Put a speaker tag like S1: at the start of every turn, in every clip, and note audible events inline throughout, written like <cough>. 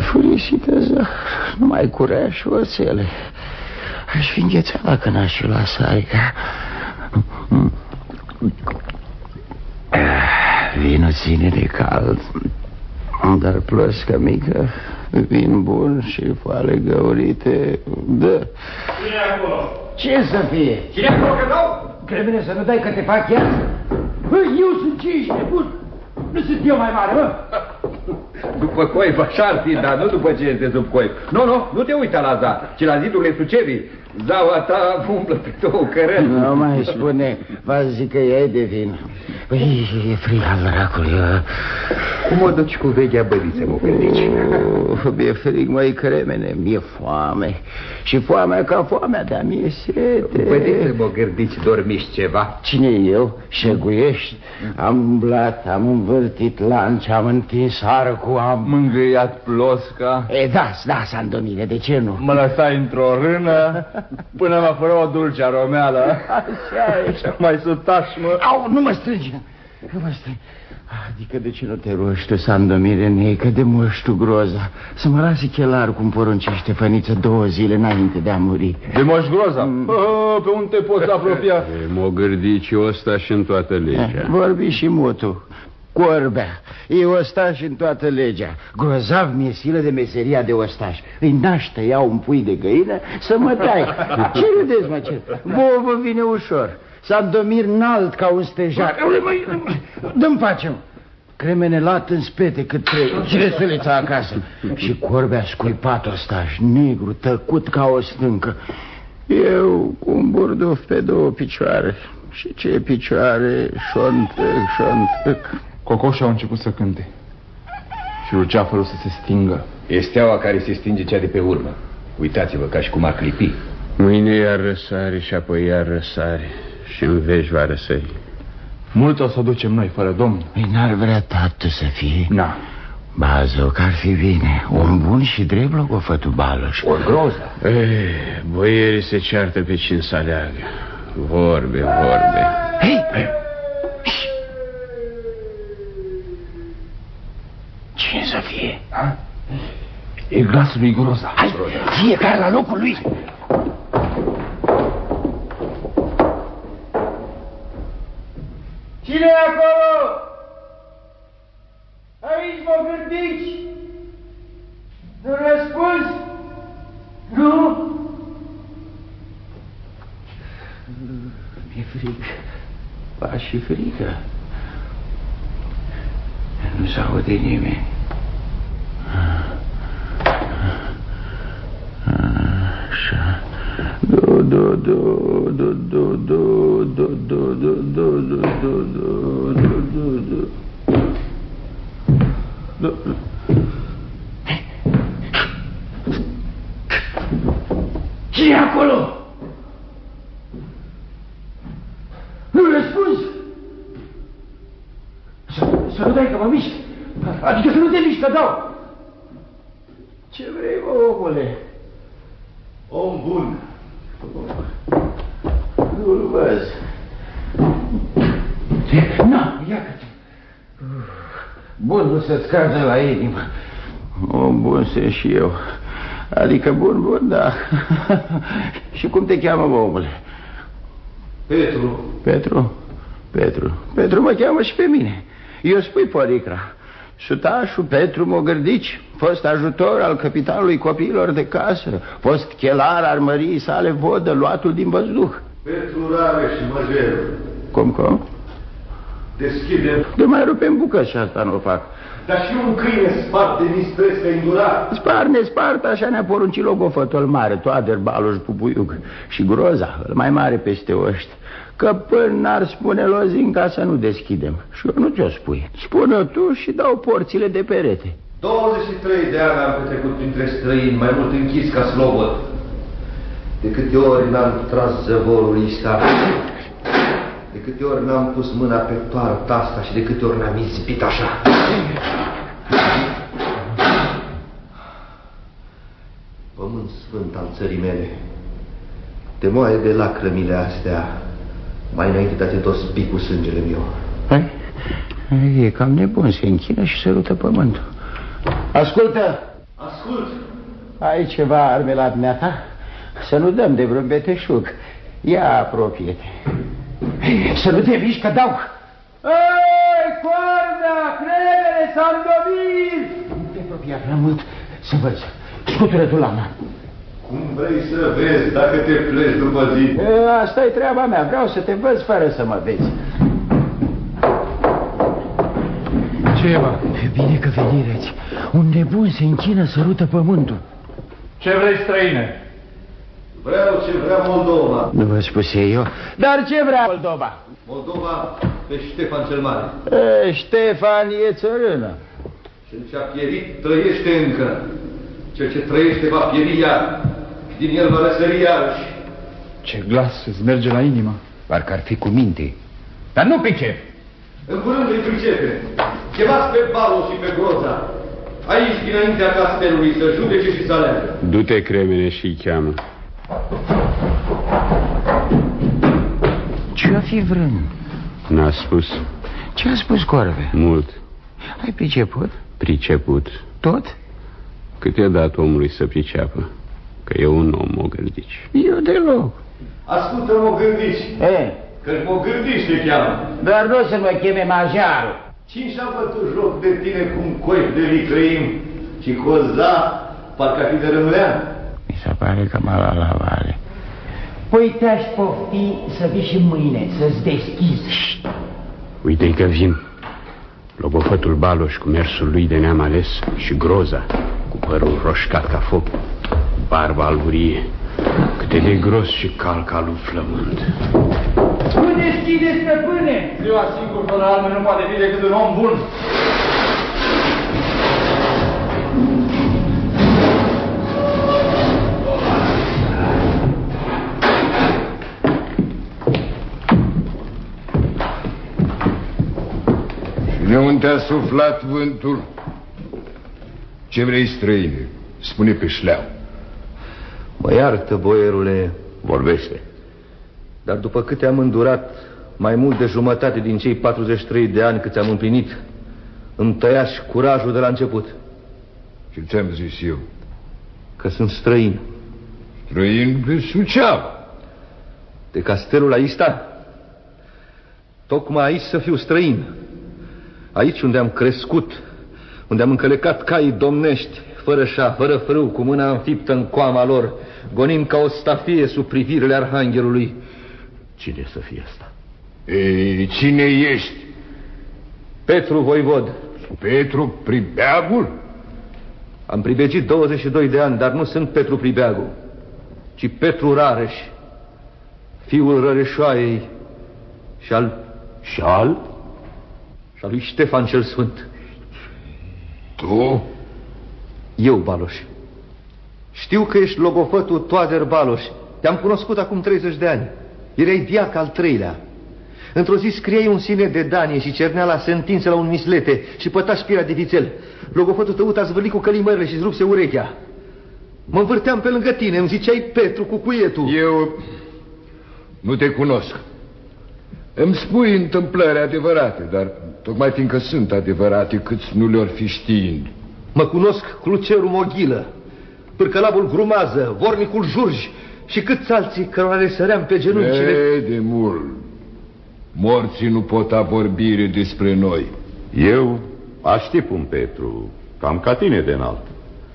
S1: Furisită, numai curea și oțele. Aș fi înghețat dacă n-aș fi luat saica. Vinul ține de cald, dar plăscă mică, vin bun și foale găurite, dă.
S2: Cine acolo?
S1: Ce să fie?
S2: Cine acolo că dau?
S1: Trebuie să nu dai că te fac chiar? Eu sunt ce ești nebun. Nu sunt eu mai mare, mă. <laughs>
S2: După coif, așa ar fi, dar nu după ce este sub coif. Nu, nu, nu te uita la za, ci la zidurile sucevii. Zaua ta umblă pe două cărări.
S1: Nu mai spune, vă zic că e de vin. Păi, e frig al dracului.
S2: Cum o duci cu vechea băliță, mă gândici?
S1: Uh, mi-e frig, măi, cremene, mi-e foame. Și foamea ca foamea, dar mi-e sete.
S2: Bădiță, mă gândici, dormiși ceva?
S1: Cine e eu? Șeguiești? Am umblat, am învârtit lanci, am întins arcul, am...
S3: Mângâiat plosca.
S1: E, da, da, Sandomire, de ce nu?
S3: Mă lăsai într-o rână <laughs> până mă fără o dulce aromeală.
S1: Așa e.
S3: Și mai sutaș, mă.
S1: Au, nu mă strângi. Nu mă strângi. Adică de ce nu te rogi tu, Sandomire, neică de moștu groza? Să mă lasi chelar cum poruncește făniță două zile înainte de a muri.
S3: De moș groza? Mm. Oh, pe unde te poți apropia? <laughs>
S4: Mă gârdici ăsta și în toată legea.
S1: Vorbi și mutu. Corbea, e ostaș în toată legea. Grozav mi-e silă de meseria de ostaș. Îi naște, iau un pui de găină Să mă tai. <laughs> Ce râdeți, mă, ce? Vouă vă vine ușor. Sandomir înalt ca un stejar. Dă-mi pace, mă. Cremene lat în spete cât trebuie Cine să acasă. Și corbea scuipat ostaș Negru, tăcut ca o stâncă. Eu cu un burduf pe două picioare. Și ce picioare? Șontăc, șontăc
S3: Cocoșii au început să cânte. Și luceafărul să se stingă.
S2: E steaua care se stinge cea de pe urmă. Uitați-vă ca și cum ar clipi.
S4: Mâine iar răsare și apoi iar răsare Și în veci va răsări.
S3: Mult o să ducem noi, fără domn.
S1: Păi n-ar vrea tată să fie?
S3: Na.
S1: Bază, că ar fi bine. Om bun și drept logofătul Baloș.
S2: O groză.
S4: Ei, Boierii se ceartă pe cine să aleagă. Vorbe, vorbe.
S1: Hei! Hey! Cine să fie?
S3: Ha? E glasul lui Groza
S1: Hai, fiecare la locul lui Cine e acolo? Aici mă gândici? Nu răspunzi? Nu? Mi-e frig. Ba și frică. Așa. Do, do, do, do, do, do, do, do, do, do, do, do, do, do, do, do. Do. Omule?
S3: Om bun
S1: Nu-l văz. Na, ia că Bun nu să-ți cadă la inimă. Om bun sunt și eu. Adică bun, bun, da. <laughs> și cum te cheamă, mă, omule?
S3: Petru
S1: Petru? Petru. Petru mă cheamă și pe mine. Eu spui Poricra. Sutașul Petru Mogârdici, fost ajutor al capitalului copiilor de casă, fost chelar armăriei sale vodă, luatul din văzduh.
S5: Petru Rare și Măgeru.
S1: Cum, cum?
S5: Deschide.
S1: De mai rupem bucăți și asta nu o fac.
S5: Dar și un câine spart de mistresc pe îndurat.
S1: Sparne, spart, așa ne-a poruncit logofătul mare, Toader, Baloș, Pupuiuc și Groza, îl mai mare peste oști. Că până n-ar spune lozin ca să nu deschidem. Și eu nu ți-o spui. Spune-o tu și dau porțile de perete.
S5: 23 de ani am petrecut printre străini, mai mult închis ca slobot. De câte ori n-am tras zăvorul ăsta, de câte ori n-am pus mâna pe toarta asta și de câte ori n-am izbit așa. Pământ sfânt al țării mele, te moaie de lacrămile astea, mai înainte de a te dospi cu sângele meu.
S1: Hai? E cam nebun, se închină și se rută pământul. Ascultă!
S6: Ascult!
S1: Ai ceva arme la dumneata? Să nu dăm de vreun beteșug. Ia apropie-te. Să nu te miști că dau. Ei, coarda, cremele, s-au Nu te apropia prea mult să văd. Scutură tu lama.
S6: Cum vrei să vezi dacă te pleci după zi?
S1: E, asta e treaba mea. Vreau să te văd fără să mă vezi.
S3: Ce e, bă?
S1: Bine că venireți. Un nebun se închină să rută pământul.
S3: Ce vrei, străine?
S6: Vreau ce vrea Moldova.
S1: Nu vă spuse eu. Dar ce vrea Moldova?
S6: Moldova pe Ștefan cel Mare.
S1: E, Ștefan e țărână.
S6: Cel ce a pierit trăiește încă. Cel ce trăiește va pieri iar. Și din el va răsări iarăși.
S3: Ce glas îți merge la inimă.
S7: Parcă ar fi cu minte. Dar nu pricep.
S6: În curând îi pricepe. Chemați pe Balo și pe Groza. Aici, dinaintea castelului, să judece și să aleagă.
S4: Du-te, cremene, și-i cheamă.
S1: Ce-o fi vrând?
S4: N-a spus
S1: Ce a spus Corve?
S4: mult.
S1: Ai priceput?
S4: Priceput.
S1: Tot?
S4: Cât i-a dat omului să priceapă? Că e un om mogâldici.
S1: Eu deloc.
S6: Ascultă, mă gândici,
S1: E,
S6: că mă gândici te cheamă.
S1: dar nu o să mă cheme majarul.
S6: Cine și-a bătut joc de tine cu un coif de licăim și cu o za, parcă ar fi de rămânean?
S1: Mi se pare că m-a luat la vale. Păi te-aș pofti să vii și mâine, să-ți deschizi.
S4: Uite-i că vin. Lobofătul Baloș cu mersul lui de neam ales și groza, cu părul roșcat ca foc, barba alburie, câte de gros și cal ca lui flământ.
S1: Nu deschideți, stăpâne!
S3: Ziua singur fără arme nu poate fi decât un om bun.
S8: De unde a suflat vântul? Ce vrei, străine? Spune pe șleau.
S6: Mă iartă, boierule, vorbește. Dar după câte am îndurat, mai mult de jumătate din cei 43 de ani cât am împlinit, îmi tăia și curajul de la început,
S8: Ce ți-am zis eu?
S6: că sunt străin.
S8: Străin pe Suceava.
S6: De castelul la Ista? Tocmai aici să fiu străin. Aici unde am crescut, unde am încălecat caii domnești, fără șa, fără frâu, cu mâna înfiptă în coama lor, gonind ca o stafie sub privirile arhanghelului. Cine să fie asta?
S8: Ei, cine ești?
S6: Petru Voivod.
S8: Petru Pribeagul?
S6: Am pribegit 22 de ani, dar nu sunt Petru Pribeagu, ci Petru Rareș, fiul Răreșoaiei și al... și al? și al lui Ștefan cel Sfânt.
S8: Tu?
S6: Eu, Baloș. Știu că ești logofătul Toader Baloș. Te-am cunoscut acum 30 de ani. Erai diac al treilea. Într-o zi scriei un sine de danie și cernea la sentință la un mislete și păta șpirea de vițel. Logofătul tău te-a zvârlit cu călimările și îți rupse urechea. Mă învârteam pe lângă tine, îmi ziceai Petru cu cuietul.
S8: Eu nu te cunosc. Îmi spui întâmplări adevărate, dar tocmai fiindcă sunt adevărate, câți nu le-or fi știind.
S6: Mă cunosc Clucerul Moghilă, Pârcălabul Grumază, Vornicul Jurj și câți alții cărora le săream pe genunchi și le...
S8: E, de mult. Morții nu pot a vorbire despre noi.
S9: Eu aștept un Petru, cam ca tine de înalt.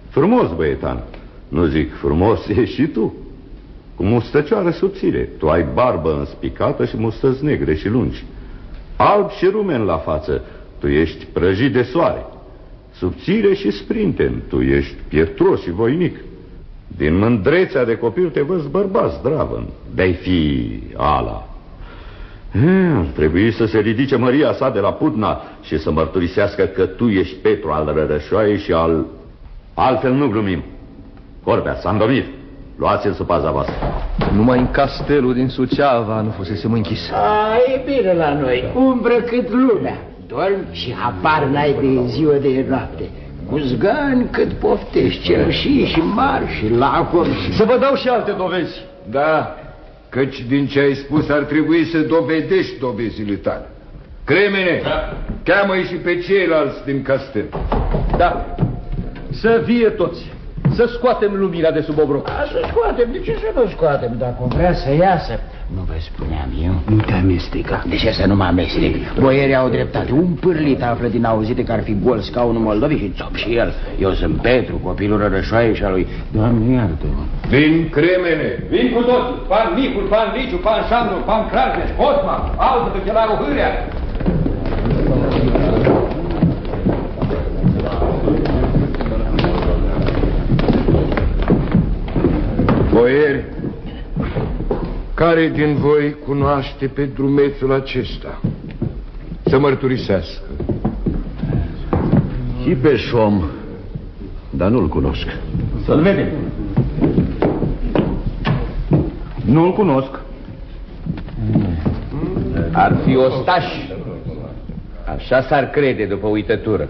S9: Frumos, băietan. Nu zic frumos, e și tu. Cu mustăcioară subțire. Tu ai barbă înspicată și mustăți negre și lungi. Alb și rumen la față. Tu ești prăjit de soare. Subțire și sprinten. Tu ești pietros și voinic. Din mândrețea de copil te văz bărbat zdravăn. De-ai fi ala. E, ar trebui să se ridice Maria sa de la Putna și să mărturisească că tu ești Petru al Rărășoaiei și al... Altfel nu glumim. Corbea, Sandomir, luați-l sub paza voastră.
S6: Numai în castelul din Suceava nu fusesem închis.
S1: A, e bine la noi, umbră cât lumea. Dormi și habar n-ai de ziua de noapte. Cu zgani cât poftești, cerșii și mari și lacuri și...
S6: Să vă dau și alte dovezi.
S8: Da, căci din ce ai spus ar trebui să dovedești dovezile tale. Cremene, da. Cheamă-i și pe ceilalți din castel.
S6: Da. Să vie toți. Să scoatem lumina de sub obroc.
S1: A, să scoatem, de ce să nu scoatem? Dacă vrea să iasă. Nu vă spuneam eu?
S4: Nu te amesteca.
S1: De ce să nu mă amestec? Boierii au dreptate. Un pârlit află din auzite că ar fi gol scaunul Moldovei și țop și el. Eu sunt Petru, copilul rășoaie și a lui. Doamne, iartă -mă.
S8: Vin cremene.
S2: Vin cu toți, pan Micul, pan Liciu, pan Șandru, pan Crargeș, Cosma, altă tăchelarul Hârea.
S8: Boieri, care din voi cunoaște pe drumețul acesta? Să mărturisească.
S9: Și pe șom, dar nu-l cunosc.
S6: Să-l vedem. Nu-l cunosc.
S2: Ar fi ostaș. Așa s-ar crede după uitătură.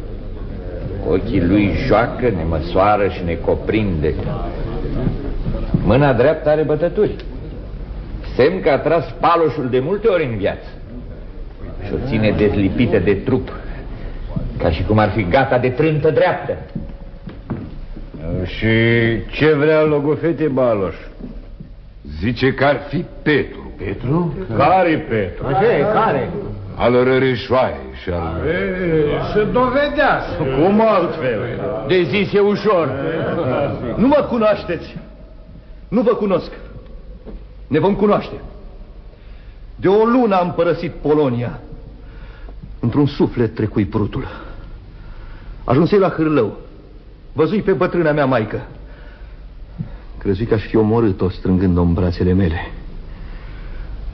S2: Ochii lui joacă, ne măsoară și ne coprinde. Mâna dreaptă are bătături. Semn că a tras paloșul de multe ori în viață. Și o ține dezlipită de trup. Ca și cum ar fi gata de trântă dreaptă.
S1: Și ce vrea logofete Baloș?
S8: Zice că ar fi Petru.
S1: Petru? Care Petru?
S6: Așa e, care?
S8: Al răreșoaie și al...
S1: Să dovedească. Cum altfel?
S6: De zis e ușor. Nu mă cunoașteți. Nu vă cunosc. Ne vom cunoaște. De o lună am părăsit Polonia. Într-un suflet trecui prutul. Ajunsei la Hârlău. Văzui pe bătrâna mea maică. Crezui că aș fi omorât-o strângând-o în brațele mele.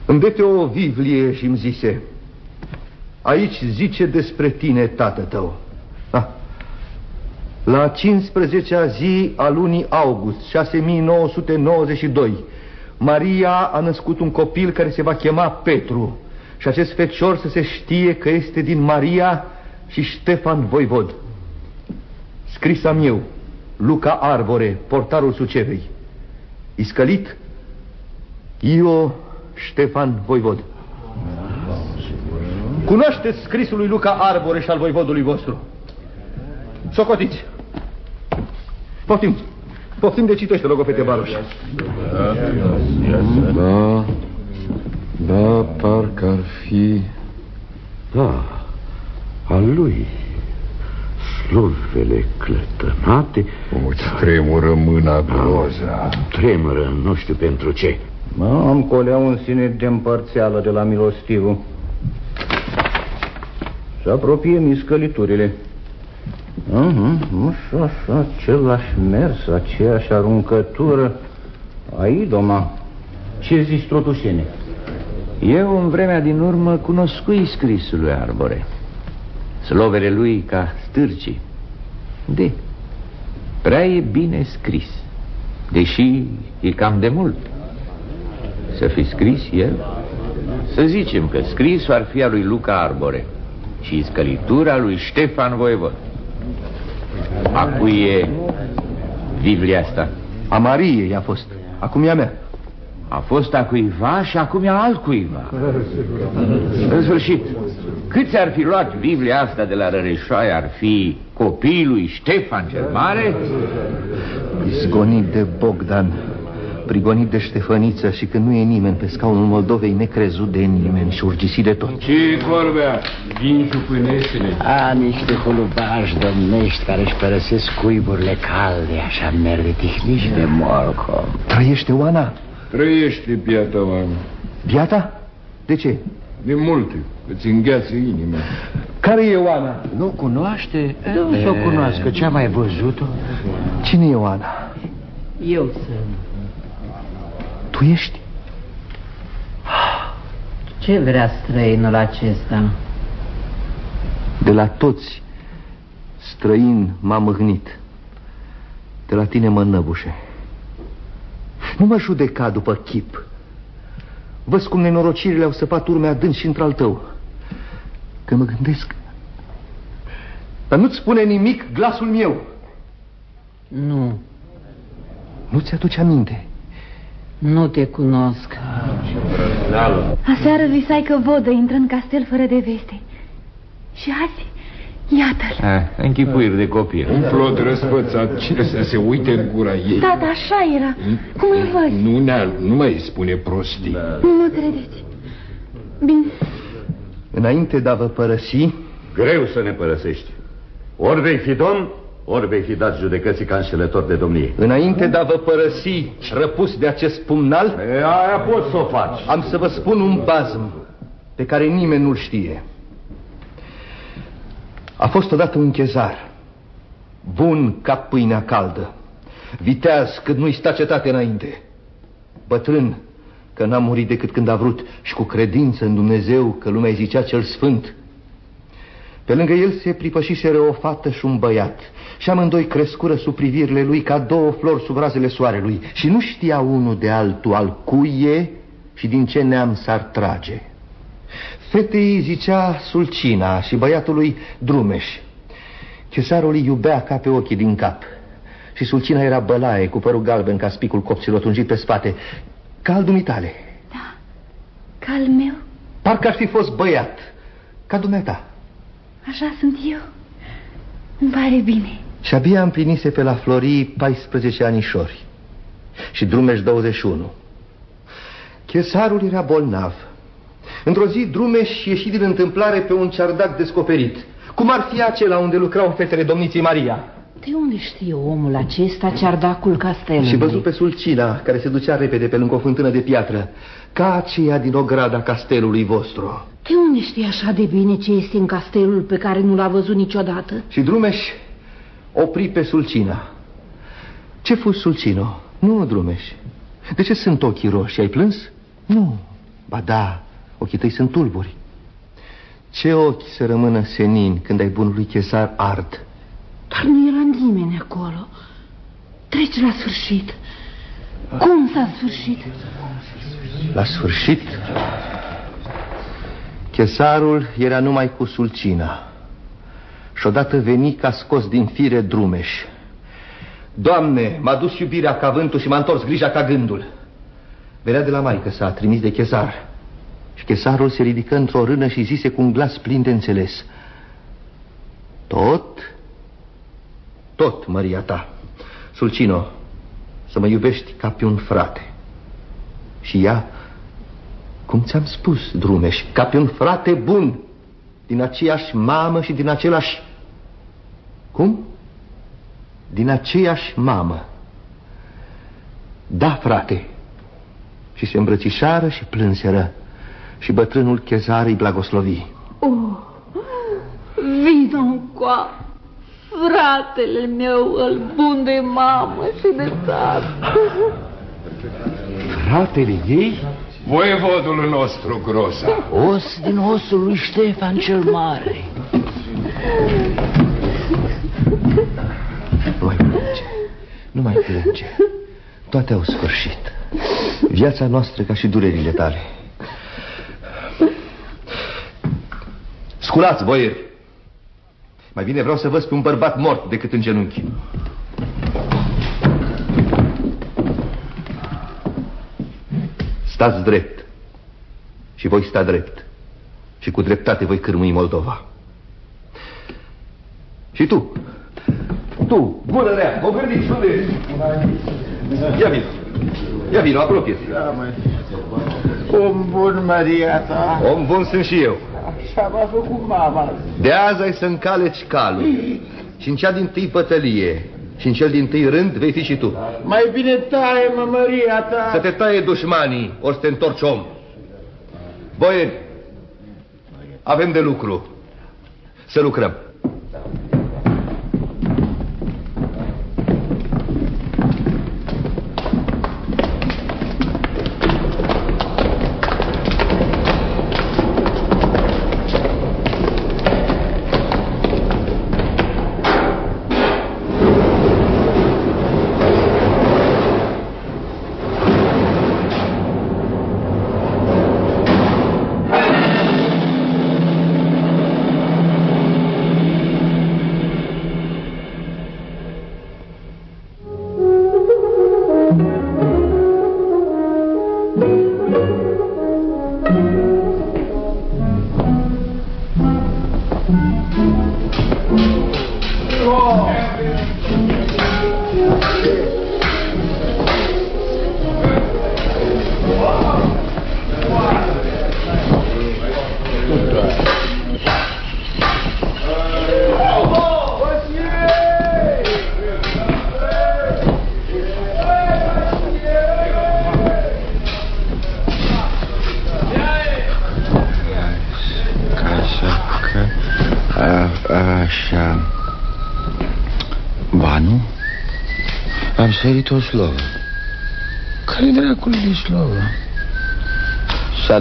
S6: Îmi dete o vivlie și îmi zise Aici zice despre tine, tată tău ah. La 15-a zi a lunii august 6992 Maria a născut un copil care se va chema Petru. Și acest fecior să se știe că este din Maria și Ștefan Voivod. Scris am eu Luca Arbore, portarul Sucevei. Iscălit Io Ștefan Voivod. Cunoașteți scrisul lui Luca Arbore și al voivodului vostru. Socotiți Poftim Poftim de citește, logofete Baroș
S8: Da, da, parcă ar fi...
S4: Da, al lui. Slujbele clătănate.
S8: Îți tremură mâna groza.
S4: Tremură, nu știu pentru ce.
S1: Mă, am colea un sine de împărțeală de la milostivul. Se apropie miscăliturile. Uh-huh, așa, așa, același mers, aceeași aruncătură. Ai, doma, ce zici, trotușene?
S2: Eu, în vremea din urmă, cunoscui scrisul lui Arbore. Slovele lui ca stârcii. De, prea e bine scris, deși e cam de mult. Să fi scris el? Să zicem că scrisul ar fi a lui Luca Arbore și scălitura lui Ștefan Voievod. A cui e Biblia asta?
S6: A Mariei a fost. Acum e a mea.
S2: A fost a cuiva și acum e a altcuiva În sfârșit Câți ar fi luat Biblia asta de la Răreșoaia Ar fi copilul Ștefan cel Mare?
S6: Izgonit de Bogdan Prigonit de Ștefăniță Și când nu e nimeni pe scaunul Moldovei Necrezut de nimeni și urgisit de tot
S8: Ce vorbea?
S4: Vin și pânesele.
S1: A, niște hulubași domnești care își părăsesc cuiburile calde, așa merg de tihniși de morcom.
S6: Trăiește Oana?
S8: Trăiește, biata oameni.
S6: Biata? De ce?
S8: De multe. Îți îngheață inima.
S6: Care e Oana?
S1: Nu cunoaște? Nu să o cunoască, ce-a mai văzut-o?
S6: Cine e Oana?
S10: Eu sunt.
S6: Tu ești?
S10: Ce vrea străinul acesta?
S6: De la toți străin m-a mâhnit. De la tine mă năbușe. Nu mă judeca după chip. Văd cum nenorocirile au săpat urme adânci și într-al tău. Că mă gândesc... Dar nu-ți spune nimic glasul meu.
S10: Nu,
S6: Nu-ți aduce aminte.
S10: Nu te cunosc.
S11: Aseară visai că vodă intră în castel fără de veste. Și Și azi, iată-l.
S2: Ah, închipuiri de copil.
S8: Un plot răspățat, cine să se uite în gura ei?
S11: Da, da, așa era. Cum îl văd?
S8: Nu, ne nu mai spune prostii.
S11: Nu mă credeți. Bine,
S6: Înainte de a vă părăsi,
S9: Greu să ne părăsești. Ori vei fi domn, ori vei fi dat judecății ca înșelător de domnie.
S6: înainte de a vă părăsi răpus de acest pumnal,
S9: E, aia poți să o faci.
S6: am să vă spun un bazm pe care nimeni nu-l știe. A fost odată un chezar, bun ca pâinea caldă, viteaz cât nu-i sta cetate înainte, bătrân că n-a murit decât când a vrut și cu credință în Dumnezeu că lumea îi zicea cel sfânt. Pe lângă el se pripășiseră o fată și un băiat și amândoi crescură sub privirile lui ca două flori sub razele soarelui și nu știa unul de altul al cui e și din ce neam s-ar trage. Fetei îi zicea Sulcina și băiatului Drumeș. Cesarul îi iubea ca pe ochii din cap. Și Sulcina era bălaie, cu părul galben ca spicul copților tungit pe spate, ca al dumitale.
S11: ca al meu,
S6: Parcă ar fi fost băiat, ca dumneata.
S11: Așa sunt eu. Îmi pare bine.
S6: Și abia împlinise pe la Florii 14 anișori și Drumeș 21. Chesarul era bolnav. Într-o zi Drumeș ieși din întâmplare pe un ceardac descoperit, cum ar fi acela unde lucrau fetele domniții Maria.
S10: De unde știe omul acesta ceardacul castelului?
S6: Și văzut pe Sulcina, care se ducea repede pe lângă o fântână de piatră, ca aceea din ograda castelului vostru.
S10: De unde știe așa de bine ce este în castelul pe care nu l-a văzut niciodată?
S6: Și Drumeș opri pe Sulcina. Ce fu Sulcino? Nu, Drumeș. De ce sunt ochii roșii? Ai plâns? Nu. Ba da, ochii tăi sunt tulburi. Ce ochi să rămână senini când ai bunului chesar ard?
S10: Dar nu era nimeni acolo. Treci la sfârșit. Cum s-a sfârșit?
S6: La sfârșit, chesarul era numai cu Sulcina. Și odată veni ca scos din fire Drumeș. Doamne, m-a dus iubirea ca vântul și m-a întors grija ca gândul. Venea de la maică s-a trimis de chesar. Și chesarul se ridică într-o rână și zise cu un glas plin de înțeles. Tot, tot, măria ta, Sulcino, să mă iubești ca pe un frate. Și ea, cum ți-am spus, Drumeș, ca pe un frate bun, din aceeași mamă și din același... Cum? Din aceeași mamă. Da, frate. Și se îmbrățișară și plânseră. Și bătrânul chezar îi blagoslovi.
S10: Oh, vino încoa, fratele meu, îl bun de mamă și de tată.
S6: Fratele ei?
S8: Voievodul nostru, Groza.
S1: Os din osul lui Ștefan cel Mare.
S6: Nu mai plânge. Nu mai plânge. Toate au sfârșit. Viața noastră ca și durerile tale. Sculați, boieri! Mai bine vreau să văd pe un bărbat mort decât în genunchi. Stați drept. Și voi sta drept. Și cu dreptate voi cârmui Moldova. Și tu, tu, bună rea, o gândiți, unde ești? Ia vino, ia vino, apropie-te.
S1: Om bun, Maria ta.
S6: Om bun sunt și eu.
S1: Așa m-a făcut mama.
S6: De azi ai să încaleci calul. Și în cea din tâi pătălie și în cel din tâi rând vei fi și tu.
S1: Mai bine taie, mă, Maria ta.
S6: Să te taie dușmanii, ori să te întorci om. Boieri, avem de lucru. Să lucrăm.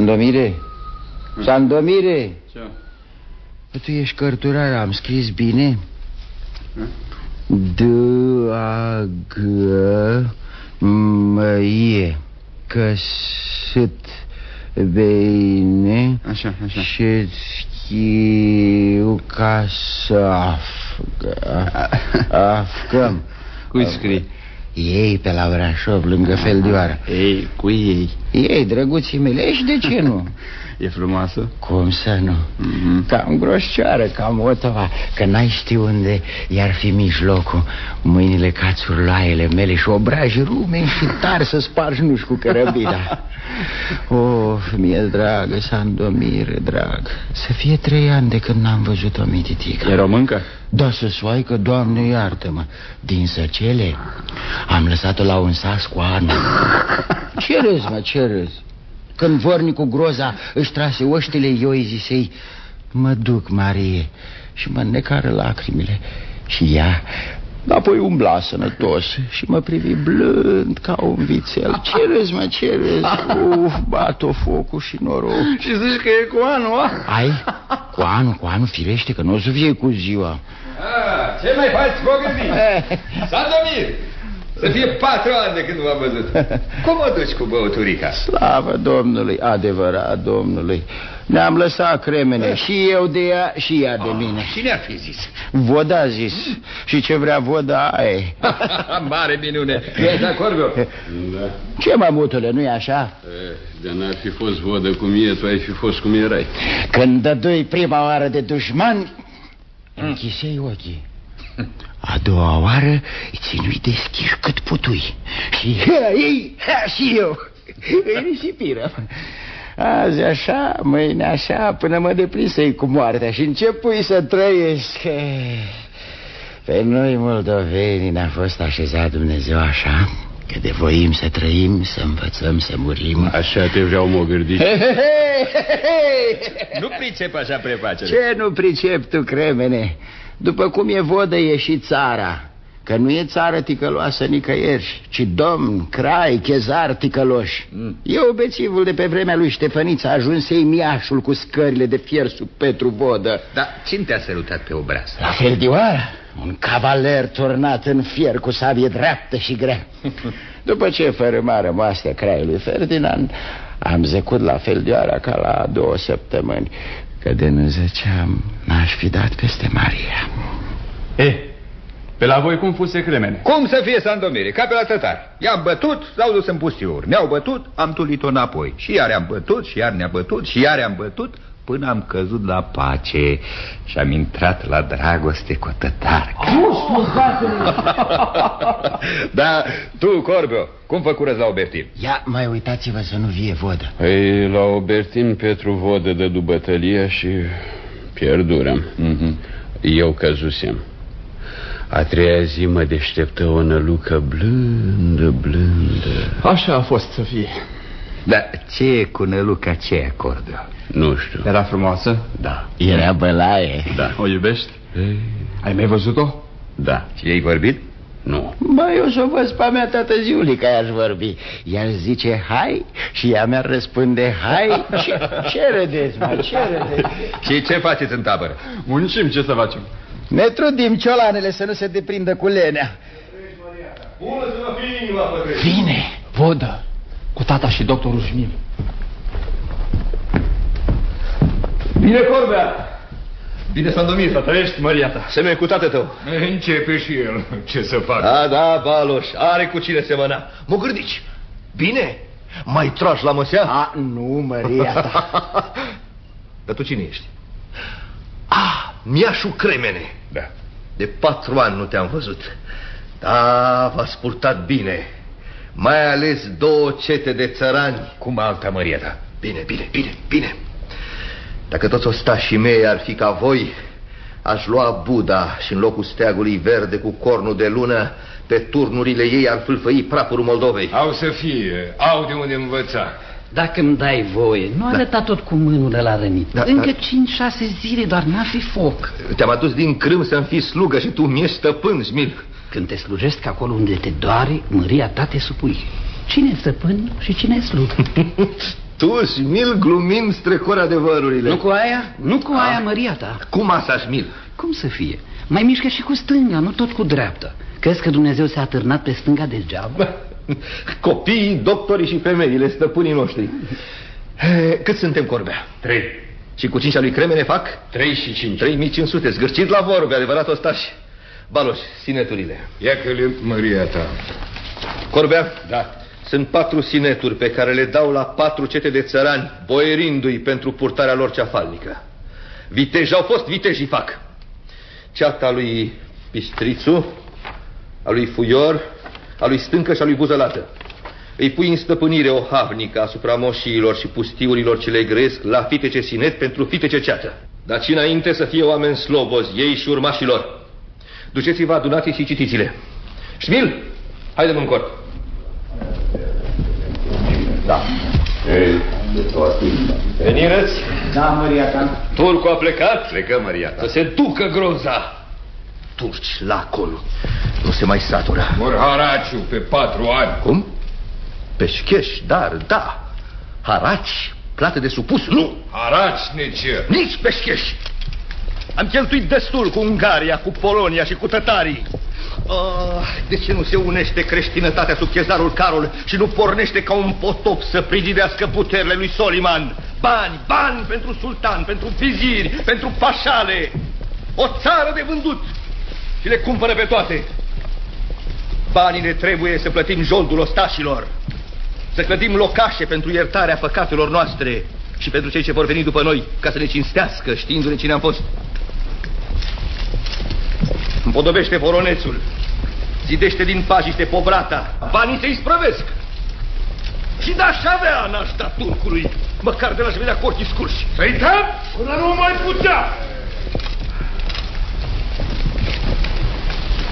S1: Sandomire? Sandomire?
S4: Ce?
S1: Bă, tu ești cărturar, am scris bine? d a g m e Căsât bine
S4: Așa, așa.
S1: Și știu ca să afgă, afgăm <laughs>
S4: Cui scrii?
S1: Ei pe la Brașov, lângă Feldioară
S4: Ei, cu ei.
S1: Ei, drăguții mele, și de ce nu? <laughs>
S4: E frumoasă?
S1: Cum să nu?
S4: Mhm.
S1: Cam groșcioară, cam otova Că n-ai ști unde i-ar fi mijlocul Mâinile ca țurloaiele mele Și obraji rumeni și tari să spargi nu cu cărăbida <laughs> Of, mie dragă, Sandomire, drag Să fie trei ani de când n-am văzut-o mititică
S4: E româncă?
S1: Da, să soaică, Doamne, iartă-mă Din săcele Am lăsat-o la un sas cu anul <laughs> Ce râzi, mă, ce râzi? Când vornicul groza își trase oștile, eu îi zisei Mă duc, Marie Și mă necară lacrimile. Și ea Apoi umbla sănătos și mă privi blând ca un vițel Ce râzi, mă, ce râzi? Uf, bat-o focul și noroc
S4: Și zici că e cu anul, a?
S1: Ai? Cu anul, cu anul, firește că nu o să fie cu ziua
S12: Ah, ce mai faci, Bogăzii? <laughs> Sandomir! Să fie patru ani de când v-am văzut. Cum o duci cu băuturica?
S1: Slavă Domnului, adevărat Domnului Ne-am lăsat cremene Și eu de ea și ea de mine.
S12: Cine ar fi zis?
S1: Voda a zis. Și ce vrea voda aia <laughs>
S12: Mare minune. E de acord,
S4: Da. <laughs>
S1: Ce mă mutule, nu-i așa?
S4: De n-ar fi fost vodă cum e, tu ai fi fost cum erai.
S1: Când dădui prima oară de dușmani Închisei ochii. A doua oară îi ținui deschiși cât putui. Și ha, ei, ha, <laughs> și eu. Îi risipiră Azi așa, mâine așa Până mă deprinsei cu moartea Și începui să trăiesc Pe noi moldovenii ne-a fost așezat Dumnezeu așa Că de voim să trăim, să învățăm, să murim
S4: Așa te vreau mogârdici.
S12: Nu pricep așa prefacere.
S1: Ce nu pricep tu, cremene? După cum e vodă e și țara Că nu e țară ticăloasă nicăieri Ci domn, crai, chezar ticăloși mm. Eu, bețivul de pe vremea lui Ștefănița Ajunsei miașul cu scările de fier sub Petru Vodă.
S12: Dar cine te-a sărutat pe obraz?
S1: La Feldioară Un cavaler turnat în fier cu sabie dreaptă și grea. <laughs> După ce fărâmară moastea craiului Ferdinand Am zecut la Feldioara ca la două săptămâni. Că de nu zăceam n-aș fi dat peste Maria.
S3: E, pe la voi cum fuse cremene?
S12: Cum să fie Sandomire? Ca pe la tătar. I-am bătut, s-au dus în pustiuri. Mi-au bătut, am tulit-o înapoi. Și iar am bătut, și iar ne-a bătut, și iar am bătut, până am căzut la pace și am intrat la dragoste cu o tătarcă. <laughs> da, tu, Corbio, cum făcurăți la Obertin?
S1: Ia, mai uitați-vă să nu vie vodă
S4: Păi, la Obertin Petru vodă dădu bătălia și pierdurăm.
S3: Mhm.
S4: Eu căzusem. A treia zi mă deșteptă o nălucă blândă, blândă.
S3: Așa a fost să fie.
S12: Da, ce e cu năluca aceea, Corbio?
S4: Nu știu.
S3: Era frumoasă?
S4: Da.
S1: Era bălaie
S4: Da.
S3: O iubești?
S4: Ei,
S3: Ai mai văzut-o?
S4: Da.
S12: Și ei vorbit?
S4: Nu.
S1: Bă, eu să văd pe a mea tată Ziulica i-aș vorbi Ea zice hai și ea mi-ar răspunde hai Ce, ce râdeți, mă, ce râdeți?
S12: Și ce faceți în tabără?
S3: Muncim, ce să facem?
S1: Ne trudim ciolanele să nu se deprindă cu lenea
S12: Bună să vă fie inima,
S1: Vine, vodă
S3: Cu tata și doctorul Jmil.
S12: Bine, Corbea! Bine, Sandomir!
S3: Să trăiești, măria ta.
S12: Semne cu tată tău.
S8: Începe și el. <laughs> Ce să fac?
S12: Da, da, Baloș, are cu cine semăna. Mogârdici, bine? Mai tragi la măsea?
S1: A, nu, măria ta <laughs>
S12: Dar tu cine ești?
S1: Ah,
S6: Miașu Cremene.
S12: Da.
S6: De patru ani nu te-am văzut. Da, v-ați purtat bine. Mai ales două cete de țărani.
S12: Cum alta, măria ta?
S6: Bine, bine, bine, bine. Dacă toți ostașii mei ar fi ca voi, aș lua Buda și în locul steagului verde cu cornul de lună, pe turnurile ei ar fâlfăi prapurul Moldovei.
S8: Au să fie, au de unde învăța.
S13: Dacă îmi dai voie, nu arăta tot cu mânurile la rănit.
S6: Da,
S13: Încă
S6: da.
S13: cinci, șase zile, doar n-ar fi foc.
S6: Te-am adus din Crâm să-mi fii slugă și tu mi-ești stăpân, Smil.
S13: Când te slujesc acolo unde te doare, măria ta te supui. Cine e stăpân și cine e slug? <laughs>
S6: Tu, Smil, glumind strecori adevărurile.
S13: nu cu aia? Nu cu aia, măria ta.
S6: Cum asta, Smil?
S13: Cum să fie? Mai mișcă și cu stânga, nu tot cu dreapta. Crezi că Dumnezeu s-a atârnat pe stânga degeaba? <laughs>
S6: Copiii, doctorii și femeile, stăpânii noștri. Eh, Cât suntem, Corbea?
S14: Trei.
S6: Și cu cinci a lui Cremene fac?
S14: Trei și cinci.
S6: 3500, zgârcit la vorbe, adevărat ostaș. Baloș, sineturile.
S8: Ia că le măria ta.
S6: Corbea?
S14: Da.
S6: Sunt patru sineturi pe care le dau la patru cete de țărani, boierindu-i pentru purtarea lor ceafalnică. Viteji au fost, vitejii fac. Ceata lui Pistrițu, a lui Fuior, a lui Stâncă și a lui Buzălată. Îi pui în stăpânire o havnică asupra moșiilor și pustiurilor ce le gresc la fitece sinet pentru fitece ceată. Dar și înainte să fie oameni slobozi, ei și urmașilor. Duceți-vă adunați și citiți-le. Șmil, haide în cort. Da.
S9: Ei, de toate.
S6: Venirăți?
S13: Da, măria ta.
S6: Turcu a plecat?
S9: Plecă, Maria ta.
S6: Să se ducă groza. Turci, lacul. Nu se mai satură.
S8: Morharaciu pe patru ani.
S6: Cum? Peșcheș, dar, da. Haraci, plată de supus, nu.
S8: Haraci ne cer.
S6: Nici peșcheș. Am cheltuit destul cu Ungaria, cu Polonia și cu tătarii. Ah, de ce nu se unește creștinătatea sub chezarul Carol și nu pornește ca un potop să prigidească puterile lui Soliman? Bani, bani pentru sultan, pentru viziri, pentru pașale. O țară de vândut și le cumpără pe toate. Banii ne trebuie să plătim joldul ostașilor, să clădim locașe pentru iertarea păcatelor noastre și pentru cei ce vor veni după noi ca să ne cinstească știindu-ne cine am fost. Împodobește voronețul, zidește din pajiște pobrata, banii se isprăvesc. Și n-aș avea nașta turcului, măcar de l-aș vedea cu ochii scurși.
S8: Să-i dăm până nu mai putea.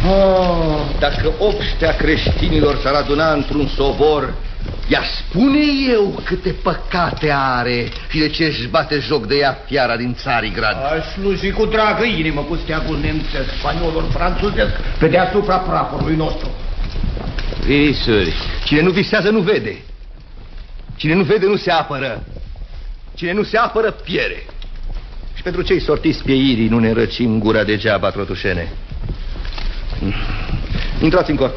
S6: Oh, dacă obștea creștinilor s-ar aduna într-un sobor, ea spune eu câte păcate are și de ce își bate joc de ea fiara din Țarigrad.
S13: Aș sluji cu dragă inimă cu steagul nemțesc, spaniolul, franțuzesc, pe deasupra prafului nostru.
S6: Visuri. Cine nu visează nu vede. Cine nu vede nu se apără. Cine nu se apără piere. Și pentru cei sortiți pieirii nu ne răcim gura degeaba, trotușene. Intrați în cort.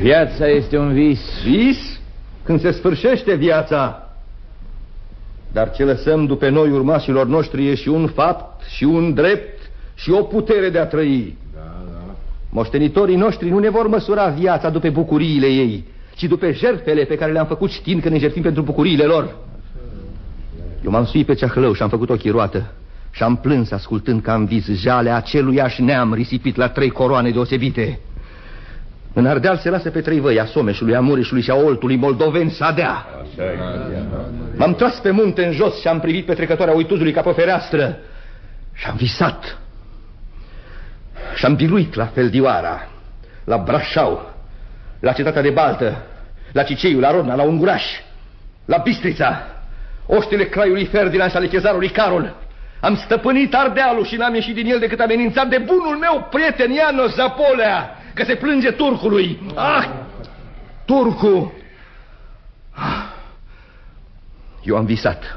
S2: Viața este un vis.
S6: Vis? Când se sfârșește viața. Dar ce lăsăm după noi urmașilor noștri e și un fapt, și un drept, și o putere de a trăi. Da, da. Moștenitorii noștri nu ne vor măsura viața după bucuriile ei, ci după jertfele pe care le-am făcut știind că ne jertfim pentru bucuriile lor. Eu m-am suit pe ceahlău și am făcut ochii roată și am plâns ascultând ca în vis jalea aceluiași neam risipit la trei coroane deosebite. În Ardeal se lasă pe trei văi, a Someșului, a Mureșului și a Oltului, moldoveni să dea. M-am tras pe munte în jos și am privit pe trecătoarea uituzului ca pe o fereastră și am visat. Și am biruit la Feldioara, la Brașau, la cetatea de Baltă, la Ciceiu, la Rodna, la Unguraș, la Bistrița, oștile craiului Ferdinand și ale chezarului Carol. Am stăpânit Ardealul și n-am ieșit din el decât amenințat de bunul meu prieten Ianos Zapolea, că se plânge turcului. Ah, turcu! Ah. Eu am visat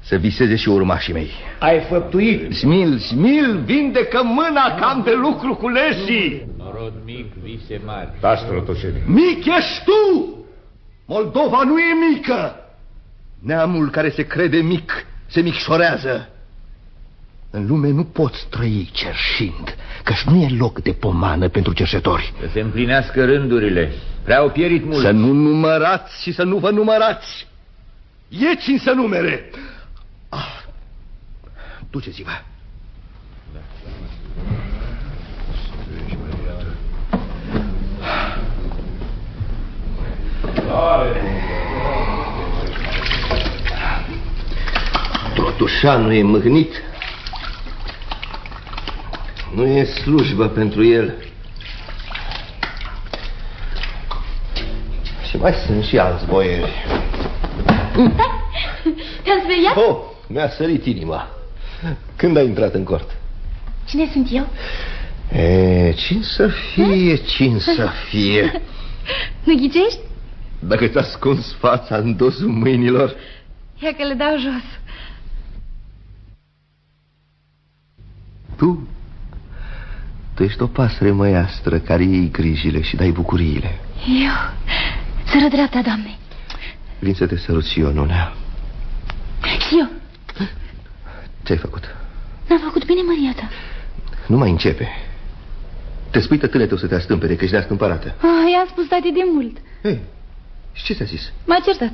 S6: să viseze și urmașii mei.
S13: Ai făptuit.
S6: Smil, Smil, vindecă mâna că am de lucru cu leșii.
S2: Norod mic, vise mari.
S9: Taci, trotoșene.
S6: Mic ești tu! Moldova nu e mică! Neamul care se crede mic se micșorează. În lume nu poți trăi cerșind, căci nu e loc de pomană pentru cerșetori.
S2: Să se împlinească rândurile. Prea au pierit mult.
S6: Să nu numărați și să nu vă numărați. E cine să numere. Ah. Duceți-vă. Trotușanul e mâhnit. Nu e slujbă pentru el. Și mai sunt și alți boieri. <laughs>
S11: Te-am speriat?
S6: Oh, mi-a sărit inima. Când ai intrat în cort?
S11: Cine sunt eu?
S6: E, cine să fie, cine să fie? <laughs>
S11: Nu ghicești?
S6: Dacă ți-a ascuns fața în dosul mâinilor...
S11: Ia că le dau jos.
S6: Tu? Tu ești o pasăre măiastră care iei grijile și dai bucuriile.
S11: Eu? Sără dreapta, doamne.
S6: Vin să te sărut și eu, Nunea.
S11: Și eu.
S6: Ce-ai făcut?
S11: N-am făcut bine, Maria ta.
S6: Nu mai începe. Te spui tătâle tău să te astâmpere, că ești neastâmpărată.
S11: Oh, i-am spus tati de mult.
S6: Ei, și ce ți-a zis?
S11: M-a certat.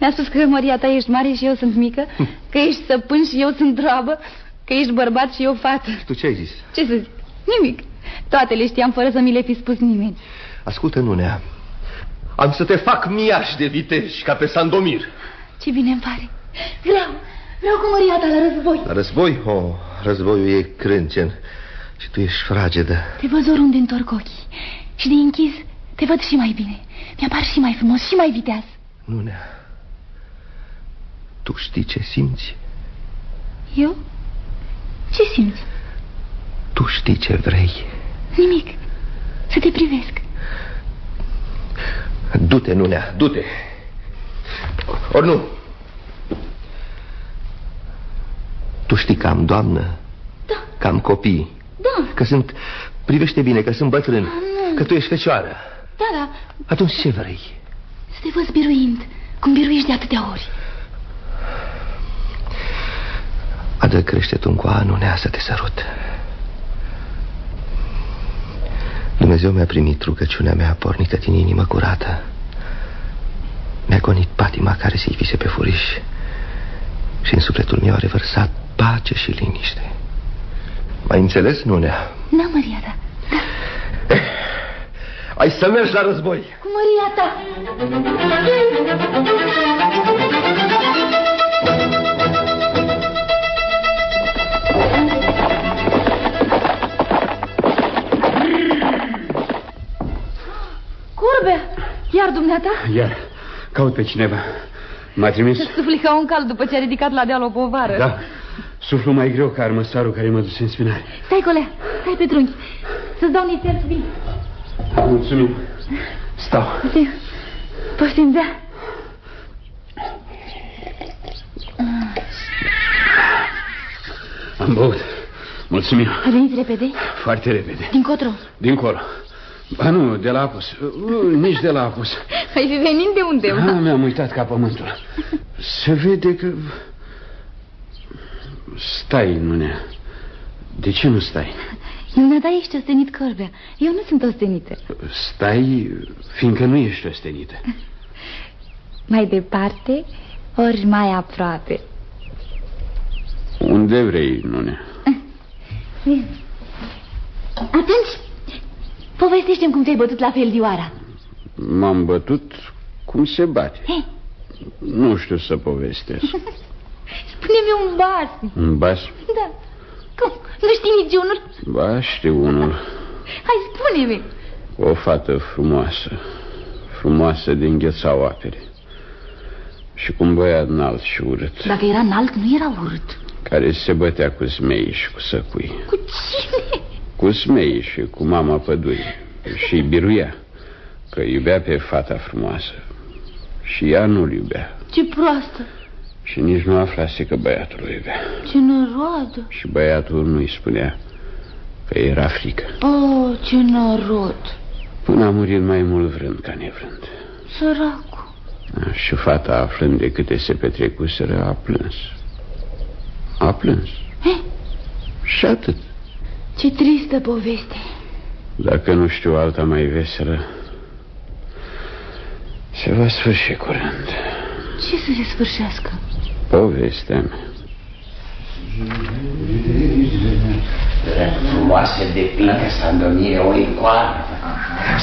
S11: Mi-a spus că Maria ta ești mare și eu sunt mică, că ești stăpân și eu sunt drabă, că ești bărbat și eu fată.
S6: Tu ce ai zis?
S11: Ce să zic? Nimic. Toate le știam fără să mi le fi spus nimeni.
S6: Ascultă, Nunea. Am să te fac miaș de viteji, ca pe Sandomir.
S11: Ce bine îmi pare. Vreau, vreau cu Maria ta la război.
S6: La război? Oh, războiul e crâncen și tu ești fragedă.
S11: Te văd oriunde întorc ochii și de închis te văd și mai bine. Mi-apar și mai frumos și mai viteaz.
S6: Nunea, tu știi ce simți?
S11: Eu? Ce simți?
S6: Tu știi ce vrei.
S11: Nimic. Să te privesc.
S6: Du-te, Nunea, du-te. Ori nu. Tu știi că am doamnă?
S11: Da.
S6: Că am copii?
S11: Da.
S6: Că sunt... Privește bine, că sunt bătrân.
S11: Nu.
S6: Că tu ești fecioară.
S11: Da, da.
S6: Atunci ce vrei?
S11: Să te văd biruind, cum biruiești de atâtea ori.
S6: Adă crește tu încoa, Nunea, să te sărut. Dumnezeu mi-a primit rugăciunea mea pornită din inimă curată. Mi-a gonit patima care se ivise pe furiș și în sufletul meu a revărsat pace și liniște. Mai înțeles, Nunea?
S11: Da, Maria ta. Da. <coughs>
S6: Ai să mergi la război.
S11: Cu Maria ta. Curbe, iar dumneata?
S4: Iar, caut pe cineva. M-a trimis?
S11: Sufli ca un cal după ce a ridicat la deal o povară.
S4: Da, suflu mai greu ca armăsarul care mă duce în spinare.
S11: Stai, colea, stai pe trunchi. Să-ți dau nițel vin.
S4: Mulțumim. Stau.
S11: Poftim, poftim, da.
S4: Am băut. Mulțumim.
S11: Ai venit repede?
S4: Foarte repede.
S11: Dincotro.
S4: Dincolo. Ba nu, de la apus. Uh, Nici de la apus.
S11: Ai fi venit de undeva.
S4: Ah, mi-am uitat ca pământul. Se vede că... Stai, Nunea. De ce nu stai?
S11: Dumneata ești ostenit, Corbea. Eu nu sunt ostenită.
S4: Stai, fiindcă nu ești ostenită. <laughs>
S11: Mai departe, ori mai aproape.
S4: Unde vrei, Nunea? <laughs>
S11: Atunci, povestește-mi cum te-ai bătut la Feldioara.
S4: M-am bătut cum se bate.
S11: Hei.
S4: Nu știu să povestesc. <laughs>
S11: Spune-mi un bas.
S4: Un bas?
S11: Da. Cum? Nu știi niciunul?
S4: Ba, știu unul.
S11: Hai, spune-mi.
S4: O fată frumoasă. Frumoasă de înghețau apele. Și cu un băiat înalt și urât.
S11: Dacă era înalt, nu era urât.
S4: Care se bătea cu smei și cu săcui.
S11: Cu cine?
S4: Cu smei și cu mama pădurii. Și îi biruia. Că iubea pe fata frumoasă. Și ea nu-l iubea.
S11: Ce proastă.
S4: Și nici nu aflase că băiatul o iubea.
S11: Ce noroadă.
S4: Și băiatul nu-i spunea că era frică.
S11: Oh, ce norod.
S4: Până a murit mai mult vrând ca nevrând.
S11: Săracul.
S4: Și fata, aflând de câte se petrecuseră, a plâns. A plâns.
S11: He?
S4: Și atât.
S10: Ce tristă poveste.
S4: Dacă nu știu alta mai veselă, se va sfârși curând.
S10: Ce să se sfârșească?
S4: Povestea mea.
S1: Frumoase de pincă, Sandomire, o icoană.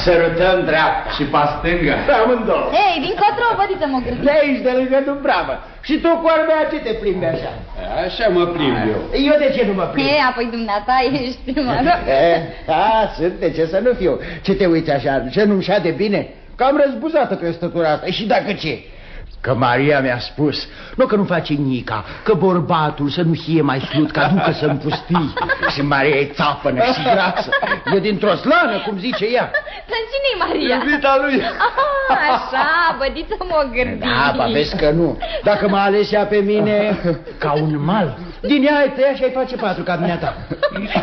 S1: Sărutăm dreapta.
S6: Și pa stânga.
S1: Amândouă.
S11: Hei, din cotro, vădiță mă
S1: De aici, de lângă Dubravă. Și tu, Corbea, ce te plimbi așa?
S4: Așa mă plimb eu.
S1: Eu de ce nu mă plimb?
S11: E, apoi dumneata ești, mă rog.
S1: Eh, a, sunt, de ce să nu fiu? Ce te uiți așa? Ce nu-mi de bine? Cam răzbuzată pe stătura asta. Și dacă ce? Că Maria mi-a spus, nu că nu face nica, că borbatul să nu fie mai slut ca ducă să-mi pustii. Și Maria e țapănă și grasă. E dintr-o slană, cum zice ea.
S11: Dar cine-i Maria?
S6: Iubita lui.
S11: Ah, așa, bădiță mă gândi.
S1: Da, ba, vezi că nu. Dacă m-a ales ea pe mine ca un mal, din ea ai tăia și ai face patru ca dumneata.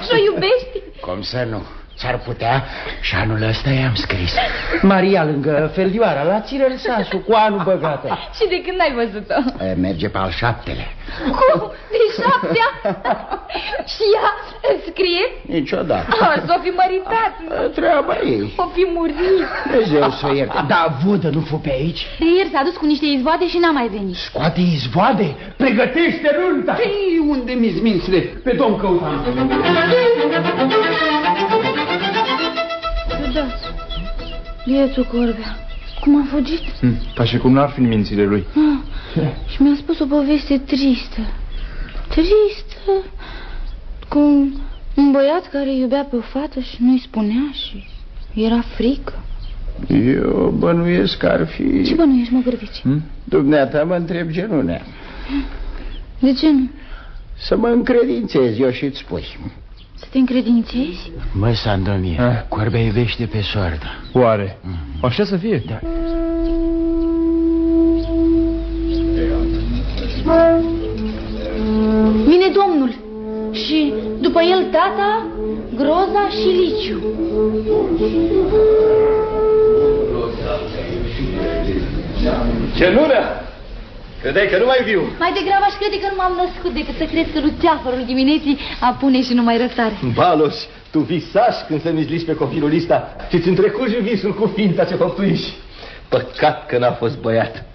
S11: Și-o iubești?
S1: Cum să nu? S-ar putea și anul ăsta i-am scris. Maria lângă Feldioara, la Țirel Sasu, cu anul băgată. <laughs>
S11: Și de când ai văzut-o?
S1: E, Merge pe al șaptele.
S11: Cum? De șaptea? <laughs> Și ea îți scrie?
S1: Niciodată.
S11: Ah, s-o fi măritat.
S1: Treaba ei.
S11: O fi murit.
S1: Dumnezeu să o ierte. Da, vodă nu fu pe aici.
S11: De ieri s-a dus cu niște izvoade și n-a mai venit.
S1: Scoate izvoade, pregătește rânta.
S6: Ei, unde mi mințile? Pe domn căutam. <laughs>
S10: Vedeți, bietul Corbea, cum a fugit?
S3: Hm, ca și cum n-ar fi în mințile lui.
S10: Ah, și mi-a spus o poveste tristă. Tristă. Cu un băiat care iubea pe o fată și nu-i spunea și era frică.
S1: Eu bănuiesc că ar fi...
S10: Ce bănuiești, mă gârdici?
S1: Hm? Dumneata mă întreb genunea.
S10: De ce nu?
S1: Să mă încredințez eu și-ți spui.
S10: Să te încredințezi?
S1: Mă, Sandomir,
S3: Ah.
S1: Corbea iubește pe soartă.
S3: Oare? Așa să fie?
S1: Da.
S10: Vine domnul și după el tata, Groza și Liciu.
S6: Genunea! Credeai că nu mai viu.
S11: Mai degrabă aș crede că nu m-am născut decât să cred că luceafărul dimineții apune și nu mai răsare.
S6: Balos, tu visași când să mizliși pe copilul ăsta și ți întrecut și visul cu ființa ce făptuiși. Păcat că n-a fost băiat.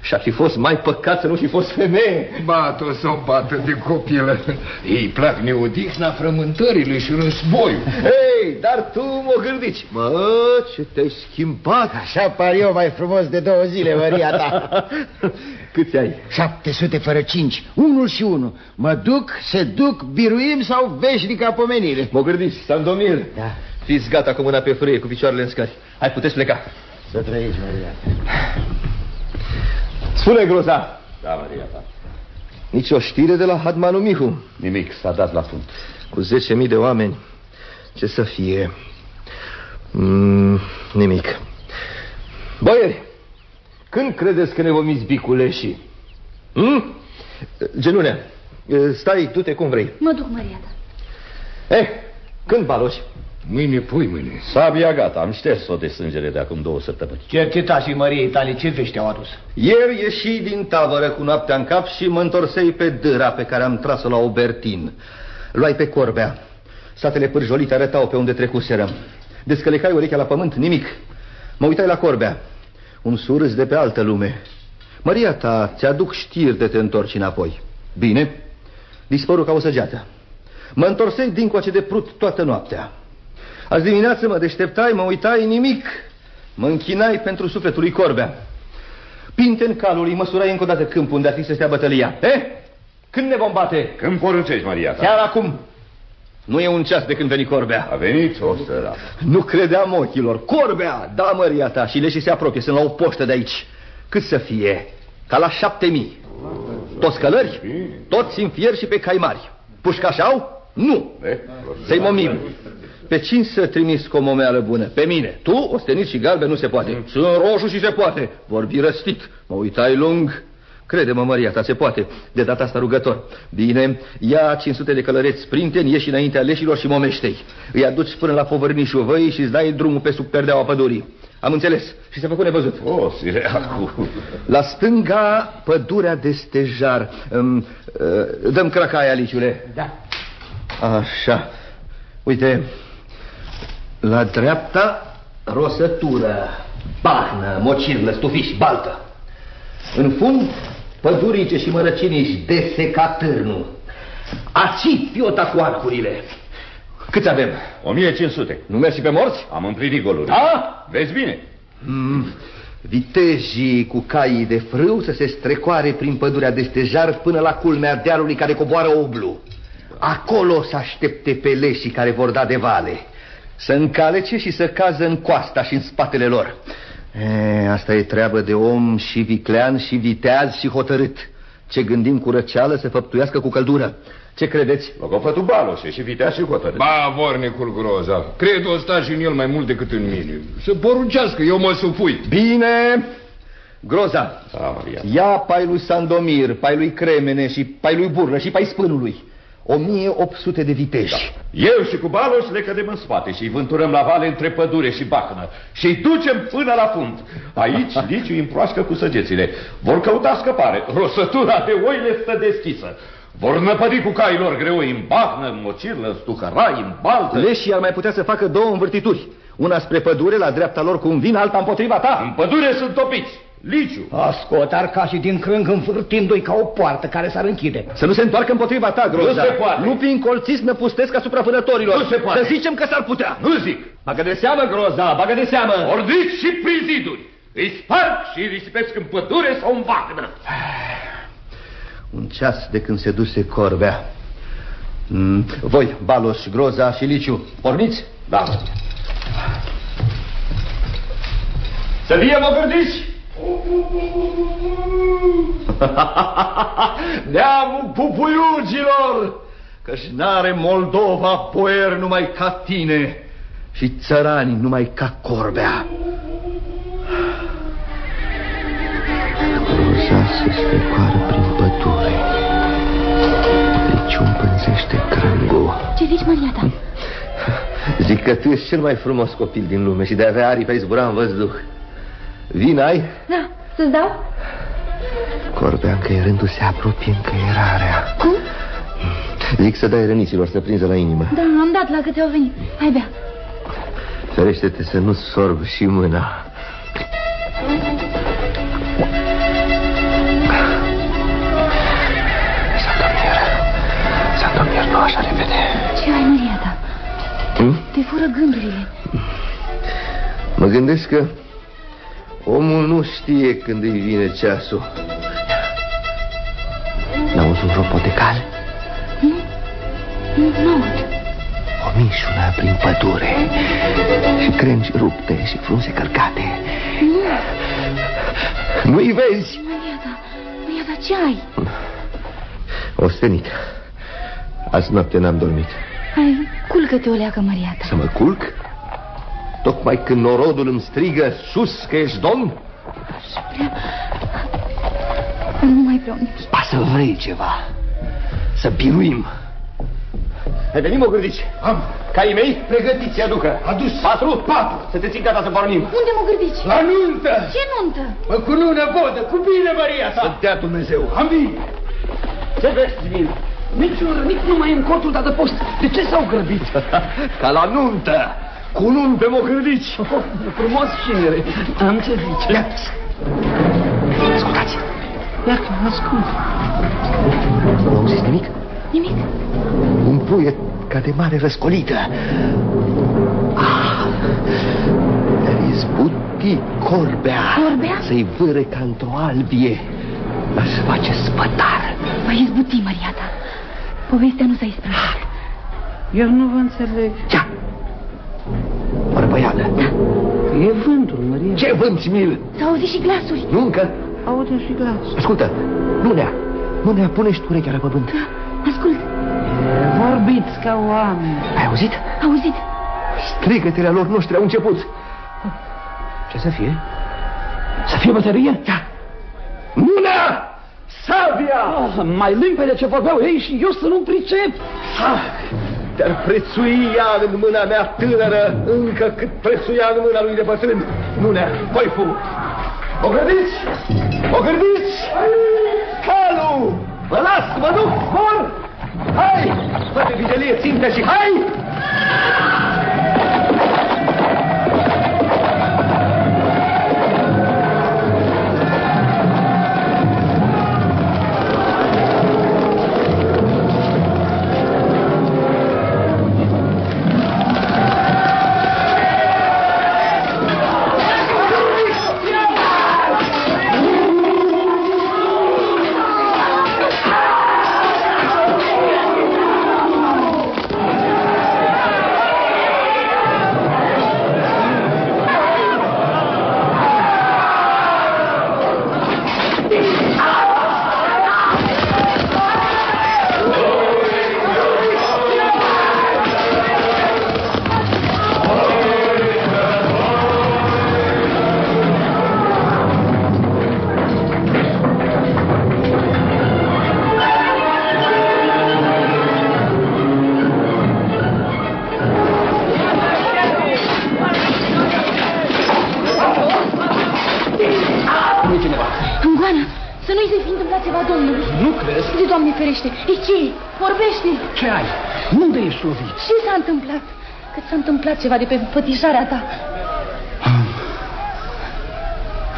S6: Și-ar fi fost mai păcat să nu fi fost femeie.
S8: Bat-o să o bată de copilă. Ei plac neodihna frământările și războiul.
S6: Hei, dar tu mă gândici. Mă, ce te-ai schimbat.
S1: Așa par eu mai frumos de două zile, Maria ta. <laughs>
S6: Câți ai?
S1: 700 fără 5, unul și unul. Mă duc, se duc, biruim sau veșnica pomenire.
S6: Mă gândici, Sandomir.
S1: Da.
S6: Fiți gata cu mâna pe frâie, cu picioarele în scări. Hai, puteți pleca.
S1: Să trăiești, Maria.
S6: Spune, Groza.
S9: Da, Maria ta.
S6: Nici o știre de la Hadmanu Mihu.
S9: Nimic, s-a dat la fund.
S6: Cu 10.000 de oameni. Ce să fie? Mm, nimic. Boieri, când credeți că ne vom izbi cu leșii? Hmm? Genunea, stai, du-te cum vrei.
S11: Mă duc, Maria ta.
S6: Eh, când baloși?
S8: Mâine, pui mâine.
S9: Sabia gata, am șters-o de sângere de acum două săptămâni.
S1: Cercetașii Măriei tale, ce vești au adus?
S6: Ieri ieși din tavără cu noaptea în cap și mă întorsei pe dâra pe care am tras-o la Obertin. Luai pe corbea. Satele pârjolite arătau pe unde trecuserăm. Descălecai urechea la pământ, nimic. Mă uitai la corbea. Un surâs de pe altă lume. Maria ta, ți-aduc știri de te întorci înapoi. Bine, dispăru ca o săgeată. Mă întorsei dincoace de prut toată noaptea. Azi dimineață mă deșteptai, mă uitai, nimic. Mă închinai pentru sufletul lui Corbea. Pinte în calul, îi măsurai încă o dată câmpul unde ar fi să stea bătălia. Eh? Când ne vom bate?
S9: Când poruncești, Maria ta?
S6: Chiar acum. Nu e un ceas de când veni Corbea.
S9: A venit o săra.
S6: Nu credeam ochilor. Corbea! Da, măria ta. Și leșii se apropie. Sunt la o poștă de aici. Cât să fie? Ca la șapte mii. Toți călări? Toți în fier și pe caimari. Pușcași au? Nu. Să-i momim. Pe cine să trimis cu o momeală bună? Pe mine. Tu, ostenit și galben, nu se poate. Sunt roșu și se poate. Vorbi răstit. Mă uitai lung. Crede-mă, Maria ta, se poate. De data asta rugător. Bine, ia 500 de călăreți sprinteni, ieși înaintea leșilor și momește-i. Îi aduci până la povărnișul văii și îți dai drumul pe sub perdeaua pădurii. Am înțeles. Și se făcut nevăzut.
S9: O, sireacu.
S6: La stânga, pădurea de stejar. Um, uh, dăm cracaia, Liciule.
S1: Da.
S6: Așa. Uite, la dreapta rosătură, bahnă, mocirlă, stufiș, baltă. În fund, pădurice și mărăciniși deseca târnul. Aci fiota cu arcurile. Câți avem?
S9: 1500.
S6: Nu mergi și pe morți?
S9: Am împlinit golul.
S6: Da?
S9: Vezi bine?
S6: Mm, vitejii cu caii de frâu să se strecoare prin pădurea de stejar până la culmea dealului care coboară oblu. Acolo să aștepte peleșii care vor da de vale. Să încalece și să cază în coasta și în spatele lor. E, asta e treabă de om și viclean și viteaz și hotărât. Ce gândim cu răceală să făptuiască cu căldură. Ce credeți?
S9: Logofătul Baloșe și viteaz și hotărât.
S8: Ba, vornicul groza, cred o sta și în el mai mult decât în mine. Să poruncească, eu mă supui.
S6: Bine! Groza,
S9: Da, Maria.
S6: ia pai lui Sandomir, pai lui Cremene și pai lui Burlă și pai Spânului. 1800 de viteji. Da.
S9: Eu și cu Baloș le cădem în spate și îi vânturăm la vale între pădure și bacnă și îi ducem până la fund. Aici Liciu îi împroașcă cu săgețile. Vor căuta scăpare. Rosătura de oi le stă deschisă. Vor năpădi cu cailor greoi în bacnă, în mocirlă, în stucărai, în baltă.
S6: Leșii ar mai putea să facă două învârtituri. Una spre pădure, la dreapta lor cu un vin, alta împotriva ta.
S9: În pădure sunt topiți. Liciu.
S13: A scot arcașii din crâng învârtindu-i ca o poartă care s-ar închide.
S6: Să nu se întoarcă împotriva ta, Groza.
S9: Nu se poate.
S6: Lupii încolțiți năpustesc asupra vânătorilor.
S9: Nu se poate.
S6: Să zicem că s-ar putea.
S9: Nu zic.
S6: Bagă de seamă, Groza, bagă de seamă.
S9: Ordiți și prin ziduri. Îi sparg și îi risipesc în pădure sau în bacnă.
S6: Un ceas de când se duse corbea. Mm, voi, Balos, Groza și Liciu, porniți?
S9: Da. Să fie măgârdiți! <laughs>
S6: Neamul pupuiugilor, Căci n-are Moldova boier numai ca tine și țărani numai ca corbea. Roza se strecoară prin pădure. Deci împânzește crângul.
S11: Ce zici, Maria ta?
S6: Zic că tu ești cel mai frumos copil din lume și de avea aripa zbura în văzduh. Vin ai?
S11: Da, să-ți dau?
S6: Corbea încăierându se apropie încăierarea.
S11: Cum?
S6: Zic să dai răniților să prinză la inimă.
S11: Da, am dat la câte au venit. Hai, bea.
S6: Ferește-te să nu sorb și mâna. Sandomir, Sandomir, nu așa repede.
S11: Ce ai, Maria ta?
S6: Hm?
S11: Te fură gândurile.
S6: Mă gândesc că omul nu știe când îi vine ceasul. N-auzi un ropot de cal?
S11: Nu? Nu aud.
S6: O mișună prin pădure Și crengi rupte și frunze călcate
S11: Nu.
S6: Nu-i vezi?
S11: Maria ta, Maria ta, ce ai?
S6: Ostenit Azi noapte n-am dormit
S11: Hai, culcă-te o leacă, Maria ta.
S6: Să mă culc? Tocmai când norodul îmi strigă sus că ești domn?
S11: Aș vrea... Nu mai vreau nimic.
S6: Ba să vrei ceva Să biruim Hai, venim, o gârdici Am Caii mei, pregătiți, aducă Adus Patru? Patru Să te țin gata să pornim
S11: Unde mă gârdici?
S13: La nuntă!
S11: Ce nuntă?
S13: Mă cu nună vodă, cu bine, Maria ta!
S6: Să dea Dumnezeu
S13: Am bine!
S6: Ce vezi, Vin?
S13: Niciun nici nu mai în cortul de adăpost. De ce s-au grăbit? <laughs>
S6: Ca la nuntă Cu nuntă, mă gârdici
S13: Oh, frumos șinere. Am ce zice.
S6: Ia Ascultați
S13: Ia că ascult.
S6: Nu auziți nimic?
S11: Nimic.
S6: Un puiet ca de mare răscolită ah, Dar izbuti corbea
S11: Corbea?
S6: Să-i vâre ca într-o albie Aș face spătar
S11: Va izbuti, Maria ta. Povestea nu s-a isprăvit.
S13: Eu nu vă înțeleg.
S6: Ia Bărbăială
S11: Da.
S13: E vântul, Maria.
S6: Ce vânt, Smil?
S11: S-au auzit și glasuri.
S6: Nu încă?
S13: Aude și glas.
S6: Ascultă, Lunea Lunea, pune-și tu urechea la pământ
S11: Ascult.
S13: Vorbiți ca oameni.
S6: Ai auzit?
S11: Auzit.
S6: Strigătele lor noștri au început Ce să fie?
S13: Să fie bătărie?
S6: Da Lunea! Savia!
S13: Ah, mai limpede ce vorbeau ei și eu să nu pricep.
S6: Ah, Te-ar prețui ea în mâna mea tânără Încă cât prețuia în mâna lui de bătrân Lunea, voi fu O gândiți? O gândiți? Calu! Vă las, mă duc, spor! Hai! Fă de vigelie, ținte și hai!
S11: S-a întâmplat ceva de pe fătișarea ta.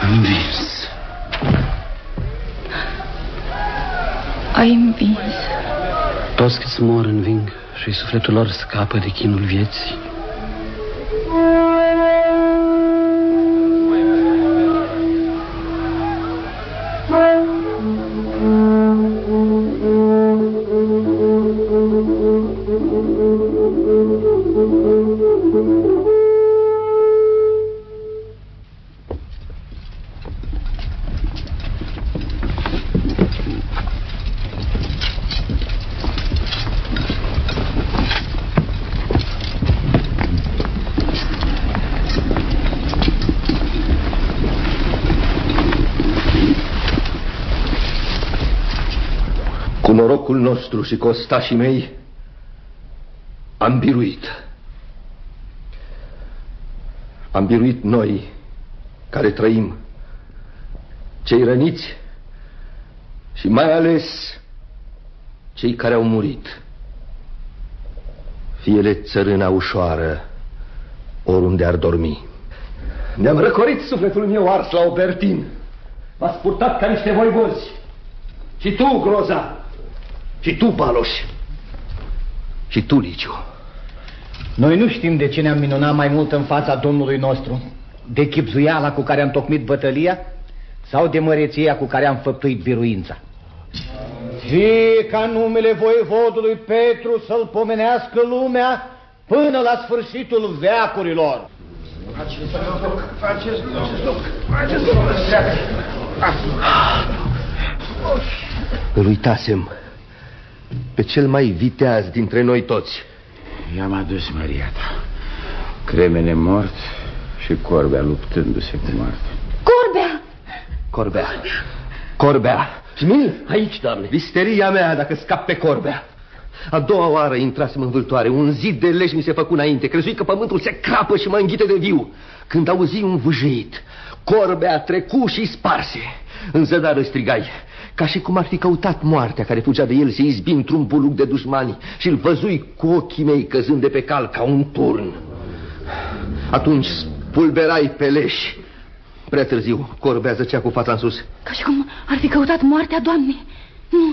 S13: Am învins.
S11: Ai învins.
S13: Toți câți mor înving și sufletul lor scapă de chinul vieții.
S6: Norocul nostru și cu ostașii mei am biruit. Am biruit noi care trăim, cei răniți și mai ales cei care au murit. Fiele țărâna ușoară oriunde ar dormi. Ne-am răcorit sufletul meu ars la Obertin. M-ați purtat ca niște voivozi. Și tu, Groza, și tu, Baloș, și tu, Liciu.
S7: Noi nu știm de ce ne-am minunat mai mult în fața Domnului nostru. De chipzuiala cu care am tocmit bătălia sau de măreția cu care am făptuit biruința. Fie ca numele voievodului Petru să-l pomenească lumea până la sfârșitul veacurilor.
S15: Faceți loc, faceți loc, faceți loc,
S6: Îl uitasem pe cel mai viteaz dintre noi toți.
S1: I-am adus Maria ta. Cremene mort și Corbea luptându-se cu moarte.
S11: Corbea!
S6: Corbea. Corbea. Smil? Aici, doamne. Visteria mea dacă scap pe Corbea. A doua oară intrasem în vâltoare. Un zid de leș mi se făcu înainte. Crezui că pământul se crapă și mă înghite de viu. Când auzi un vâjeit, Corbea trecu și sparse. În zădară strigai, ca și cum ar fi căutat moartea care fugea de el, se izbi într-un buluc de dușmani și îl văzui cu ochii mei căzând de pe cal ca un turn. Atunci pulberai pe leș. Prea târziu, Corbea zăcea cu fața în sus.
S11: Ca și cum ar fi căutat moartea, Doamne. Nu,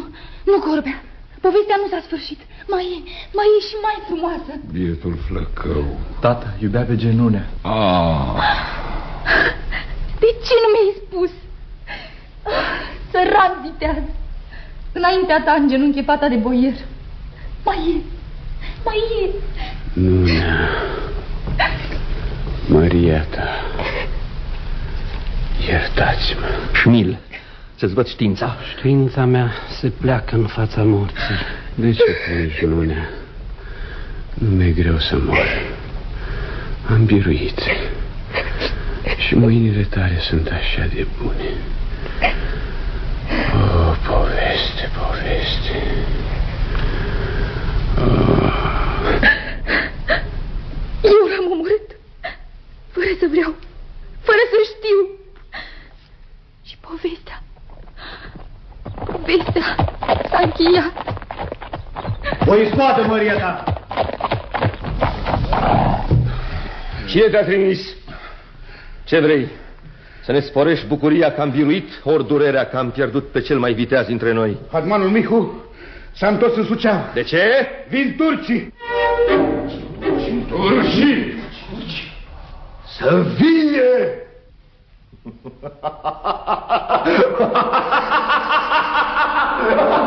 S11: nu, Corbea. Povestea nu s-a sfârșit. Mai e, mai e și mai frumoasă.
S8: Bietul flăcău.
S16: Tata iubea pe genunea.
S8: Ah,
S11: De ce nu mi-ai spus? Ah, Săran viteaz. Înaintea ta în genunchi e fata de boier. Mai e, mai e.
S4: Nuna, Maria ta, iertați-mă.
S6: Șmil, să-ți văd știința.
S13: Știința mea se pleacă în fața morții.
S4: De ce plângi, Nuna? Nu mi-e greu să mor. Am biruit. Și mâinile tale sunt așa de bune. O, poveste, poveste.
S11: Eu l-am omorât. Fără să vreau. Fără să știu. Și povestea. Povestea s-a încheiat.
S7: O scoată, Maria ta!
S6: Cine te-a trimis? Ce vrei? Să ne sporești bucuria că am biruit, ori durerea că am pierdut pe cel mai viteaz dintre noi?
S1: Hatmanul Mihu s-a întors în Suceava.
S6: De ce?
S1: Vin turcii!
S8: Turcii! Să vie!
S13: De <laughs>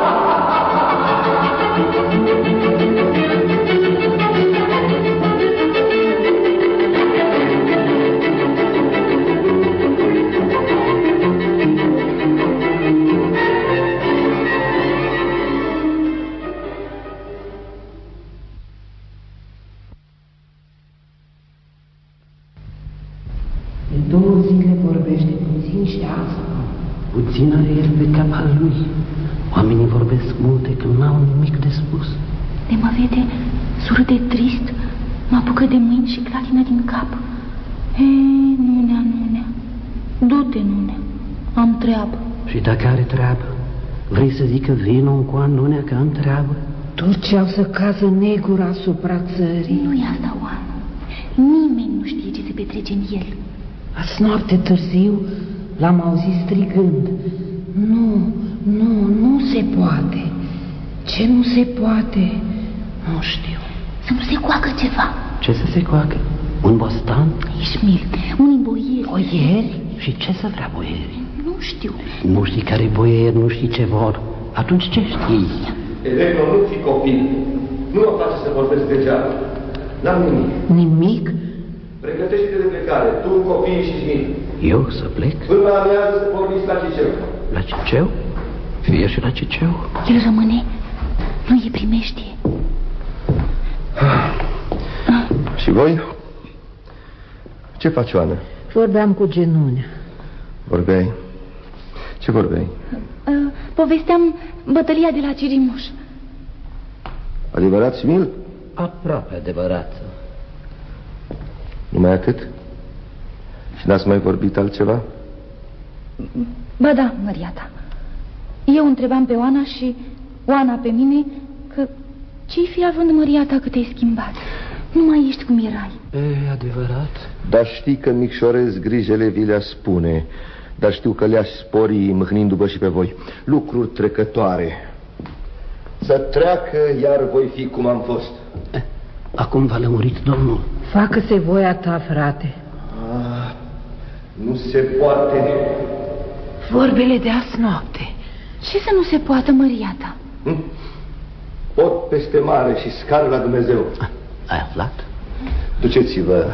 S13: zică vină un coan nunea că am treabă?
S17: Turcii au să cază negura asupra țării.
S11: Nu e asta, Oana. Nimeni nu știe ce se petrece în el.
S17: Azi noapte târziu l-am auzit strigând. Nu, nu, nu se poate. Ce nu se poate? Nu știu.
S11: Să nu se coacă ceva.
S13: Ce să se coacă? Un bostan?
S11: Ismil, unii boieri.
S13: Boieri? Și ce să vrea boieri?
S11: Nu știu.
S13: Nu știi care boieri, nu știi ce vor. Atunci ce știi?
S6: Electro, nu fi copil. Nu mă place să vorbesc degeaba. N-am nimic.
S17: Nimic?
S6: Pregătește-te de plecare, tu, copiii și Smil.
S13: Eu să plec?
S6: Până la amiază să porniți la Ciceu.
S13: La Ciceu? Fie și la Ciceu.
S11: El rămâne. Nu e primeștie.
S6: Și voi? Ce faci, Oana?
S17: Vorbeam cu genunea.
S6: Vorbeai? Ce vorbeai?
S11: Uh, povesteam bătălia de la Cirimuș.
S6: Adevărat, Smil?
S13: Aproape adevărat.
S6: Numai atât? Și n-ați mai vorbit altceva?
S11: Ba da, Maria ta. Eu întrebam pe Oana și Oana pe mine că ce-i fi având Maria ta că te-ai schimbat? Nu mai ești cum erai.
S13: E adevărat?
S6: Dar știi că micșorez grijele vi le spune Dar știu că le-aș spori mâhnindu-vă și pe voi Lucruri trecătoare Să treacă, iar voi fi cum am fost
S13: Acum v-a lămurit domnul
S17: Facă-se voia ta, frate
S6: ah, Nu se poate
S17: Vorbele de azi noapte
S11: Ce să nu se poată, Maria ta?
S6: Hm? Pot peste mare și scar la Dumnezeu
S13: Ai aflat?
S6: Duceți-vă,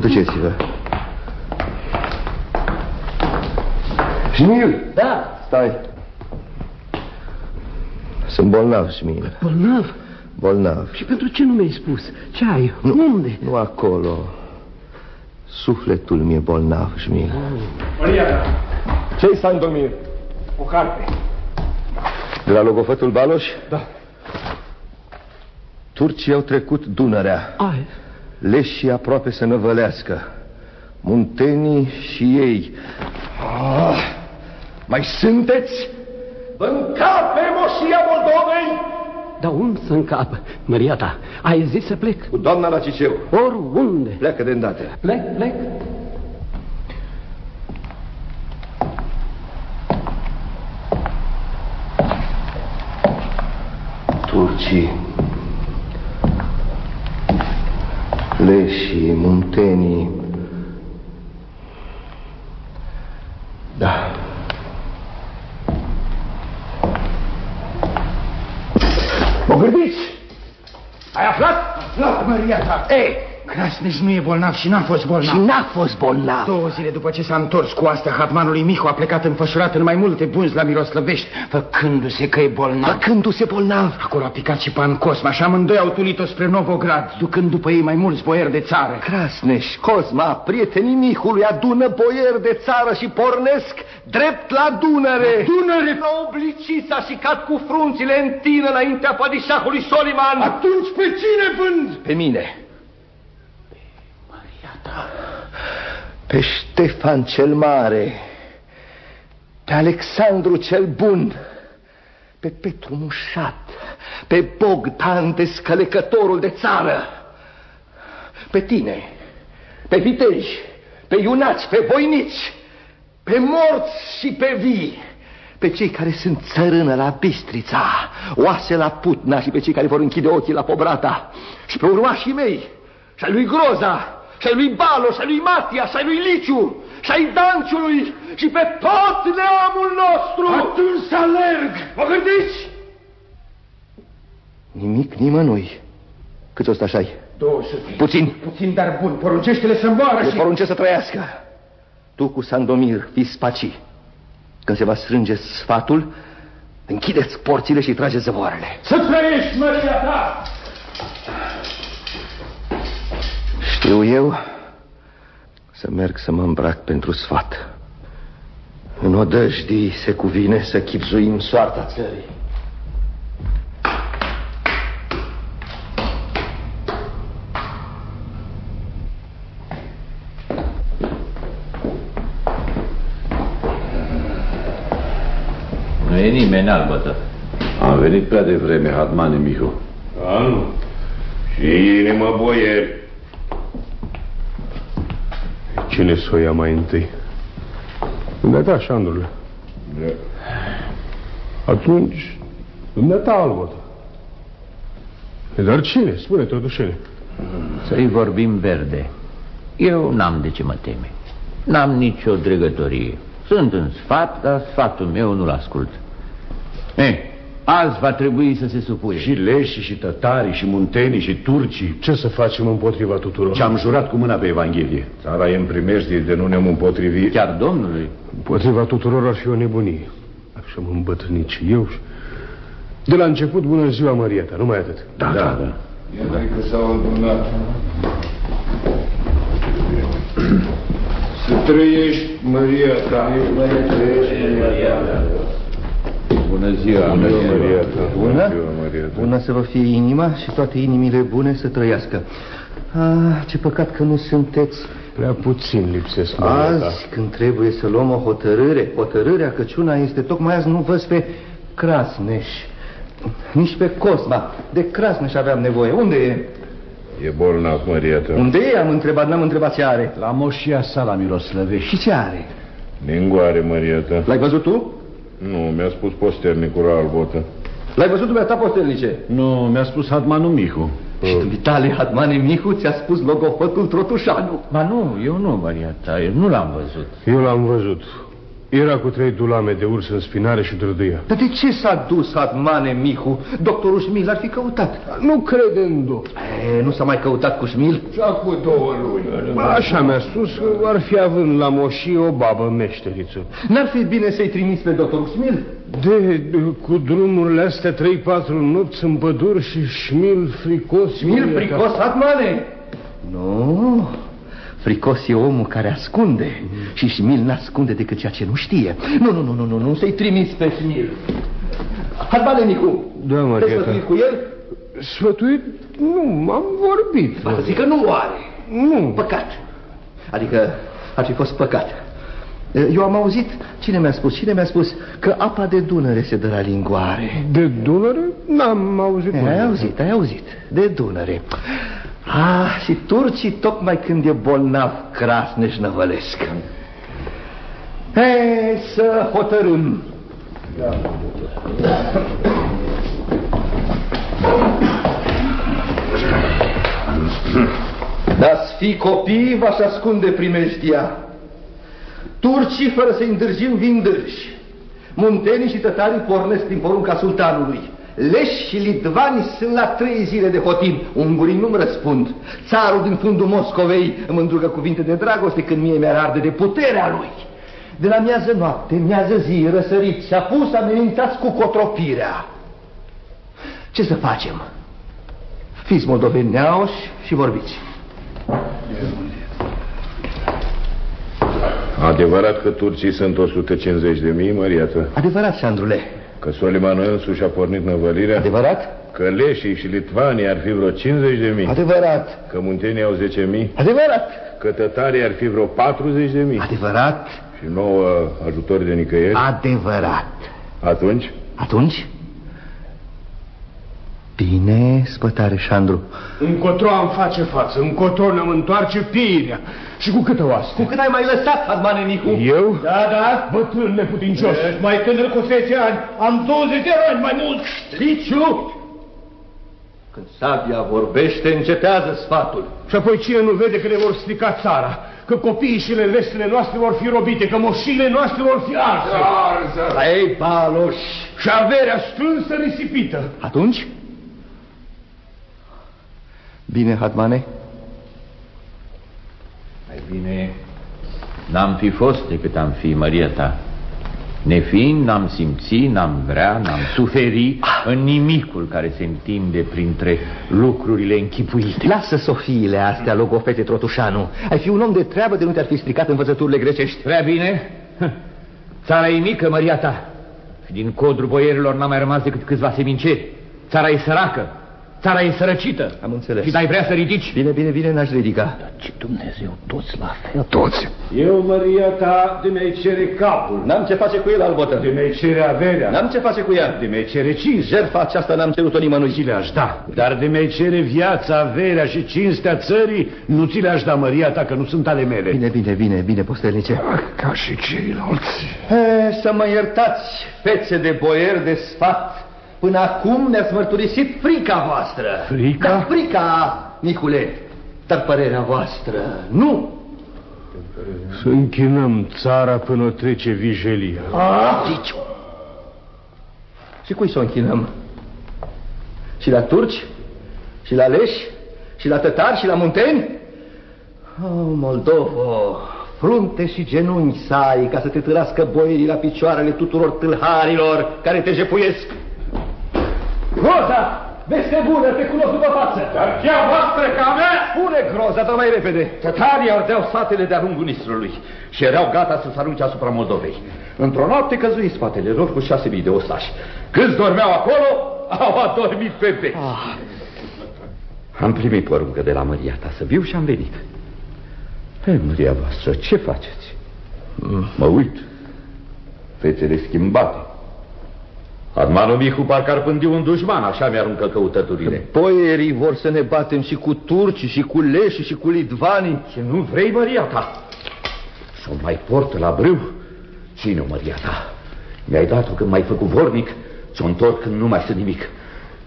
S6: duceți-vă. Șmil!
S13: Da.
S6: Stai. Sunt bolnav, Șmil.
S13: Bolnav?
S6: Bolnav.
S13: Și pentru ce nu mi-ai spus? Ce ai?
S6: Nu,
S13: Unde?
S6: Nu acolo. Sufletul mi-e bolnav, Șmil.
S1: Maria ta,
S6: Ce-i, Sandomir?
S1: o carte.
S6: De la logofătul Baloș?
S1: Da.
S6: Turcii au trecut Dunărea.
S13: Ai.
S6: Leșii aproape să năvălească. Muntenii și ei. Ah, mai sunteți? Vă încape moșia Moldovei!
S13: Dar unde să încap? Maria ta, ai zis să plec?
S6: Cu doamna la Ciceu.
S13: Oriunde.
S6: Pleacă de îndată.
S13: Plec, plec.
S6: Turcii. Leșii, muntenii. Da.
S1: Mă gândiți? Ai aflat? Aflat, Maria ta. Ei, Krasnici nu e bolnav și n-a fost bolnav.
S13: Și n-a fost bolnav.
S1: Două zile după ce s-a întors cu asta, hatmanului Mihu a plecat înfășurat în mai multe bunzi la Miroslăvești, făcându-se că e bolnav.
S6: Făcându-se bolnav.
S1: Acolo a picat și pan Cosma și amândoi au tulit-o spre Novograd, ducând după ei mai mulți boieri de țară.
S6: Krasneș, Cosma, prietenii Mihului adună boieri de țară și pornesc drept la Dunăre.
S1: Dunăre!
S6: La oblicița și cad cu frunțile în tine înaintea padișahului Soliman.
S1: Atunci pe cine vând?
S6: Pe mine. Pe Ștefan cel Mare, pe Alexandru cel Bun, pe Petru Mușat, pe Bogdan descălecătorul de țară, pe tine, pe viteji, pe iunați, pe voinici, pe morți și pe vii, pe cei care sunt țărână la Bistrița, oase la Putna și pe cei care vor închide ochii la Pobrata și pe urmașii mei, și ai lui Groza, și ai lui Balo, și ai lui Matia, și ai lui Liciu, și ai Danciului și pe tot neamul nostru.
S18: Atunci să alerg! Vă gândiți?
S6: Nimic nimănui. Câți ostași ai?
S18: 200.
S6: Puțin.
S18: Puțin, dar bun. Poruncește-le să moară
S6: Le
S18: și...
S6: porunce să trăiască. Tu cu Sandomir, fii spaci. Când se va strânge sfatul, închideți porțile și trageți zăvoarele.
S18: Să trăiești, Maria ta!
S6: Știu eu să merg să mă îmbrac pentru sfat. În odăjdii se cuvine să chipzuim soarta țării.
S2: Nu e nimeni albătă.
S19: Am venit prea devreme, Hatmane Mihu.
S4: A, nu. Și inimă boieri.
S20: Cine să o ia mai întâi? Dumneata, Șandrule.
S8: Da.
S20: Atunci, dumneata, Albătă. Dar cine? Spune, totușene.
S2: Să-i vorbim verde. Eu n-am de ce mă teme. N-am nicio dregătorie. Sunt în sfat, dar sfatul meu nu-l ascult. Eh, azi va trebui să se supuie.
S19: Și leșii, și tătarii, și muntenii, și turcii.
S20: Ce să facem împotriva tuturor?
S19: Ce am jurat cu mâna pe Evanghelie. Țara e în primejdie de nu ne împotrivi.
S2: Chiar Domnului?
S20: Împotriva tuturor ar fi o nebunie. Așa mă îmbătrânit și eu. și- De la început, bună ziua, Maria ta, numai atât.
S19: Da, da, da.
S8: Iată că s-au adunat. Să trăiești, Maria ta.
S2: Bună ziua,
S6: Bună
S2: ziua,
S6: Maria
S2: ta.
S6: Bună? Bună să vă fie inima și toate inimile bune să trăiască. Ah, ce păcat că nu sunteți
S20: Prea puțin lipsesc, Maria ta.
S6: azi când trebuie să luăm o hotărâre. Hotărârea căciuna este tocmai azi nu văz pe Crasneș. Nici pe Cosma. De Crasneș aveam nevoie. Unde e?
S8: E bolnav, Maria ta.
S6: Unde e? Am întrebat, n-am întrebat ce are.
S19: La moșia sa la Miroslăvești.
S6: Și ce are?
S8: Ningoare, Maria ta.
S6: L-ai văzut tu?
S8: Nu, mi-a spus posternicul Albotă.
S6: L-ai văzut dumneata postelnice?
S19: Nu, mi-a spus Hatmanu Mihu.
S6: Și Vitale Hatmane Mihu ți-a spus logofătul Trotușanu.
S2: Ba nu, eu nu, Maria ta, eu nu l-am văzut.
S20: Eu l-am văzut. Era cu trei dulame de urs în spinare și drăduia.
S6: Dar de ce s-a dus Hatmane Mihu? Doctorul Șmil l-ar fi căutat.
S20: Nu crede în doctor.
S6: E, nu s-a mai căutat cu Șmil?
S8: Și cu două luni.
S20: Așa mi-a spus că ar fi având la moșie o babă meșteriță.
S6: N-ar fi bine să-i trimis pe doctorul Șmil?
S20: De, de, cu drumurile astea, trei-patru nopți în păduri și șmil fricos.
S6: Șmil
S20: Maria ta.
S6: fricos, Hatmane? Nu, fricos e omul care ascunde și Șmil n-ascunde decât ceea ce nu știe. Nu, nu, nu, nu, nu, nu să-i trimis pe Șmil. Hatmane Mihu,
S20: Da, Maria
S6: te
S20: ta.
S6: sfătuit cu el?
S20: Sfătuit? Nu, am vorbit.
S6: Ba, să zic că nu o are.
S20: Nu.
S6: Păcat. Adică ar fi fost păcat. Eu am auzit, cine mi-a spus, cine mi-a spus că apa de Dunăre se dă la lingoare.
S20: De Dunăre? N-am auzit.
S6: E, ai auzit, ai auzit, de Dunăre. Ah, și turcii tocmai când e bolnav crasneș năvălesc. Hei, să hotărâm. Dați fi copii, v-aș ascunde primejdia. Turcii, fără să-i îndârjim, vin dârși. Muntenii și tătarii pornesc din porunca sultanului. Leși și litvani sunt la trei zile de hotim. Ungurii nu-mi răspund. Țarul din fundul Moscovei îmi îndrugă cuvinte de dragoste când mie mi-ar arde de puterea lui. De la miază noapte, miază zi, răsărit și-a pus amenințați cu cotropirea. Ce să facem? Fiți moldoveni neauși și vorbiți.
S8: Adevărat că turcii sunt 150 de mii, Maria ta.
S6: Adevărat, Sandrule.
S8: Că Solimanul însuși a pornit năvălirea.
S6: Adevărat?
S8: Că leșii și litvanii ar fi vreo 50 de mii.
S6: Adevărat.
S8: Că muntenii au 10 mii.
S6: Adevărat.
S8: Că tătarii ar fi vreo 40 de mii.
S6: Adevărat.
S8: Și nouă ajutori de nicăieri.
S6: Adevărat.
S8: Atunci?
S6: Atunci? Bine, spătare Șandru.
S20: Încotro am face față, încotro ne-am întoarce pirea. Și cu câtă oaste?
S6: Cu cât ai mai lăsat, Admane Nicu?
S20: Eu?
S18: Da, da.
S20: Bătrân neputincios.
S18: Ești mai tânăr cu 10 ani. Am 20 de ani mai mult.
S6: Striciu! Când sabia vorbește, încetează sfatul.
S20: Și apoi cine nu vede că ne vor strica țara? Că copiii și nevestele noastre vor fi robite, că moșile noastre vor fi arse.
S18: Arză!
S6: Ei, baloș!
S20: Și averea strânsă risipită.
S6: Atunci? Bine, Hadmane?
S2: Mai bine n-am fi fost decât am fi, Maria ta. Nefiind, n-am simțit, n-am vrea, n-am suferi în nimicul care se întinde printre lucrurile închipuite.
S6: Lasă sofiile astea, logofete Trotușanu. Ai fi un om de treabă de nu te-ar fi stricat învățăturile grecești.
S2: Prea bine. Țara e mică, Maria ta. Și din codrul boierilor n-a mai rămas decât câțiva seminceri. Țara e săracă. Țara e sărăcită.
S6: Am înțeles.
S2: Și n-ai vrea să ridici?
S6: Bine, bine, bine, n-aș ridica.
S21: Dar ce Dumnezeu, toți la fel.
S20: Toți. Eu, Maria ta, de mi cere capul.
S6: N-am ce face cu el, albotă.
S20: De mi cere averea.
S6: N-am ce face cu ea.
S20: De mi cere cinste.
S6: Jertfa aceasta n-am cerut-o nimănui.
S20: Ți le-aș da. Dar de mi cere viața, averea și cinstea țării, nu ți le-aș da, Maria ta, că nu sunt ale mele.
S6: Bine, bine, bine, bine, postelnice.
S20: Ah, ca și ceilalți.
S6: He, să mă iertați, fețe de boier de sfat. Până acum ne-ați mărturisit frica voastră.
S20: Frica?
S6: Da, frica, Nicule. Dar părerea voastră, nu.
S20: Să închinăm țara până o trece vijelia.
S6: Ah, Diciu. Și cui să o închinăm? Și la turci? Și la leși? Și la tătari? Și la munteni? Oh, Moldovo, frunte și genunchi să ai ca să te târască boierii la picioarele tuturor tâlharilor care te jepuiesc. Groza! Veste bună, te cunosc după față!
S18: Dar chiar voastră ca mea?
S6: Spune groza, dar mai repede!
S9: Tătarii ardeau satele de-a lungul Nistrului și erau gata să se arunce asupra Moldovei. Într-o noapte căzui spatele lor cu șase mii de ostași. Câți dormeau acolo, au adormit pe veci. Ah. Am primit poruncă de la măria ta să viu și am venit. Pe măria voastră, ce faceți? Mă uit. Fețele schimbate. Admanul Mihu parcă ar pândi un dușman, așa mi-aruncă căutăturile.
S6: Boierii vor să ne batem și cu turci, și cu leși, și cu litvanii.
S9: Ce nu vrei, măria ta? Să o mai port la brâu? Cine-o, măria ta? Mi-ai dat-o când m-ai făcut vornic, ți-o întorc când nu mai sunt nimic.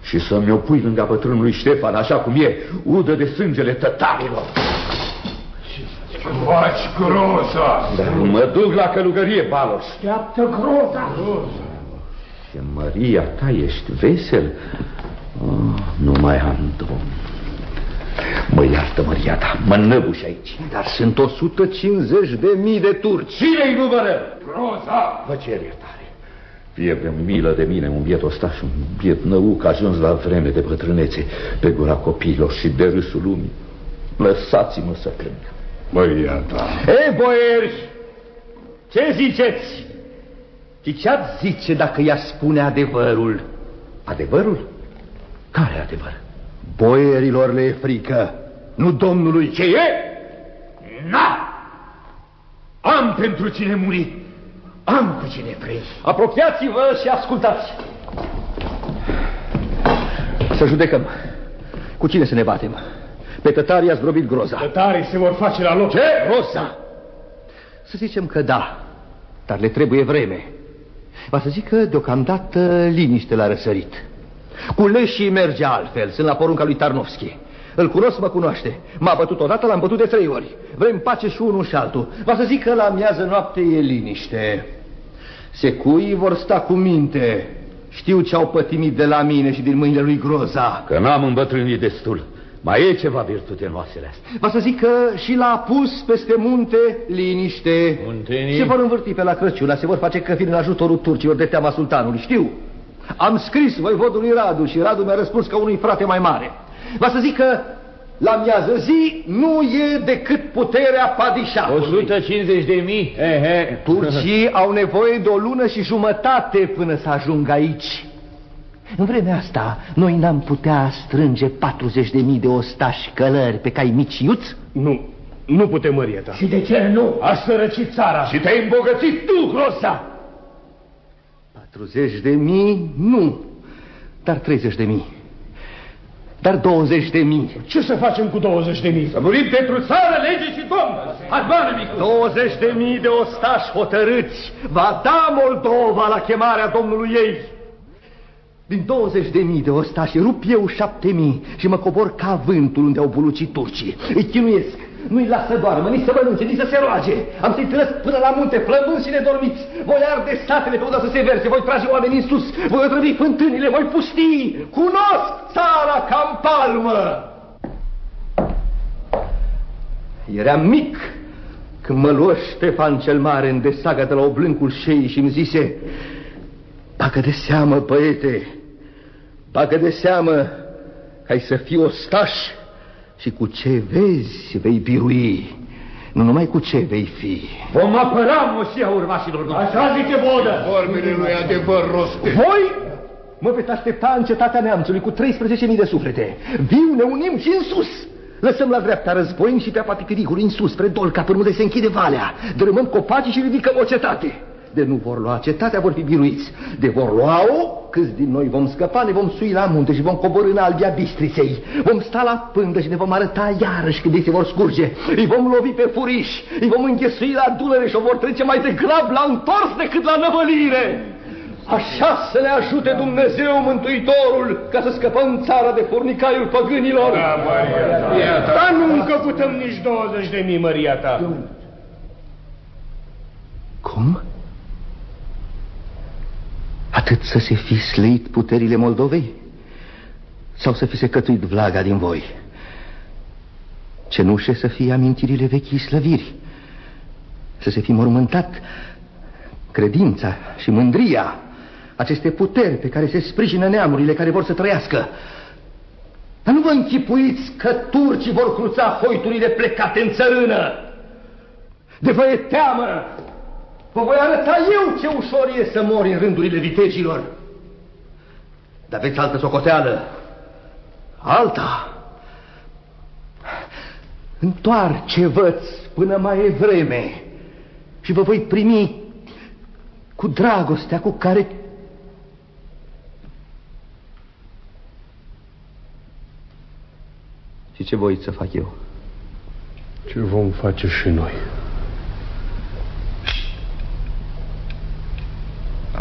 S9: Și să mi-o pui lângă bătrânului Ștefan, așa cum e, udă de sângele tătarilor.
S18: Ce faci, groza?
S9: Dar mă duc la călugărie, Balos.
S18: Așteaptă groza. groza.
S9: Și Maria ta ești vesel? Oh, nu mai am domn. Mă iartă, Maria ta, mă năbuși aici.
S6: Dar sunt 150 de mii de turci.
S9: Cine-i numără?
S18: Groza!
S9: Vă cer iertare. Fie milă de mine un biet ostaș, un biet năuc ajuns la vreme de bătrânețe, pe gura copiilor și de râsul lumii. Lăsați-mă să plâng.
S20: Maria ta.
S6: Ei, boierși, ce ziceți? Și ce-ați zice dacă ea spune adevărul?
S9: Adevărul? Care adevăr?
S6: Boierilor le e frică, nu domnului.
S18: Ce e? Na! Am pentru cine muri. Am cu cine vrei.
S6: Apropiați-vă și ascultați. Să judecăm. Cu cine să ne batem? Pe tătarii a zdrobit groza.
S20: Tătarii se vor face la loc.
S6: Ce? Groza! Să zicem că da, dar le trebuie vreme. Va să zic că deocamdată liniște la răsărit. Cu leșii merge altfel, sunt la porunca lui Tarnovski. Îl cunosc, mă cunoaște. M-a bătut odată, l-am bătut de trei ori. Vrem pace și unul și altul. Va să zic că la miază noapte e liniște. Secuii vor sta cu minte. Știu ce au pătimit de la mine și din mâinile lui Groza.
S9: Că n-am îmbătrânit destul. Mai e ceva virtute în oasele astea.
S6: Va să zic că și l-a pus peste munte liniște.
S2: Muntenii?
S6: Se vor învârti pe la Crăciuna, se vor face căfiri în ajutorul turcilor de teama sultanului. Știu. Am scris voivodului Radu și Radu mi-a răspuns ca unui frate mai mare. Va să zic că la miază zi nu e decât puterea padișahului.
S2: 150 de mii? Ehe.
S6: Turcii au nevoie de o lună și jumătate până să ajungă aici. În vremea asta, noi n-am putea strânge 40 de mii de ostași călări pe cai mici iuți?
S20: Nu, nu putem, Mărieta.
S18: Și de ce nu?
S20: Aș sărăcit țara.
S9: Și te-ai îmbogățit tu,
S18: Grosa!
S6: 40 de mii, nu, dar 30 de mii. Dar 20 de mii.
S20: Ce să facem cu 20 de mii?
S6: Să murim pentru țară, lege și domn! Admană, micuț! 20 de mii de ostași hotărâți va da Moldova la chemarea domnului ei. Din 20 de mii de ostași rup eu 7 mii și mă cobor ca vântul unde au bulucit turcii. Îi chinuiesc, nu-i las să doarmă, nici să mănânce, nici să se roage. Am să-i trăs până la munte, flămânzi și nedormiți. Voi arde satele pe unde să se verse, voi trage oamenii în sus, voi otrăvi fântânile, voi pustii. Cunosc țara ca în palmă. Era mic când mă luă Ștefan cel Mare în desagă de la oblâncul șei și îmi zise Bagă de seamă, băiete, bagă de seamă că ai să fii ostaș și cu ce vezi vei birui, nu numai cu ce vei fi.
S18: Vom apăra moșia urmașilor noștri. Așa zice Vodă.
S8: Formele lui adevăr roste.
S6: Voi mă veți aștepta în cetatea neamțului cu 13.000 de suflete. Viu ne unim și în sus. Lăsăm la dreapta războini și pe apa Pitirigului în sus, spre Dolca, până unde se închide valea. Dărâmăm copacii și ridicăm o cetate. De nu vor lua cetatea, vor fi biruiți. De vor lua-o, câți din noi vom scăpa, ne vom sui la munte și vom coborâ în albia bistriței. Vom sta la pândă și ne vom arăta iarăși când ei se vor scurge. Îi vom lovi pe furiș, îi vom înghesui la Dunăre și o vor trece mai degrab la întors decât la năvălire. Așa să ne ajute Dumnezeu Mântuitorul ca să scăpăm țara de furnicaiul păgânilor.
S20: Da, Maria ta. Dar nu încăputăm nici 20 de mii, Maria ta.
S6: Cum? Atât să se fi slăit puterile Moldovei? Sau să fi secătuit vlaga din voi? Cenușe să fie amintirile vechii slăviri? Să se fi mormântat credința și mândria aceste puteri pe care se sprijină neamurile care vor să trăiască. Dar nu vă închipuiți că turcii vor cruța hoiturile plecate în țărână. De vă e teamă Vă voi arăta eu ce ușor e să mori în rândurile vitejilor. Dar aveți altă socoteală. Alta. Întoarce-vă-ți până mai e vreme și vă voi primi cu dragostea cu care... Și ce voi să fac eu?
S20: Ce vom face și noi?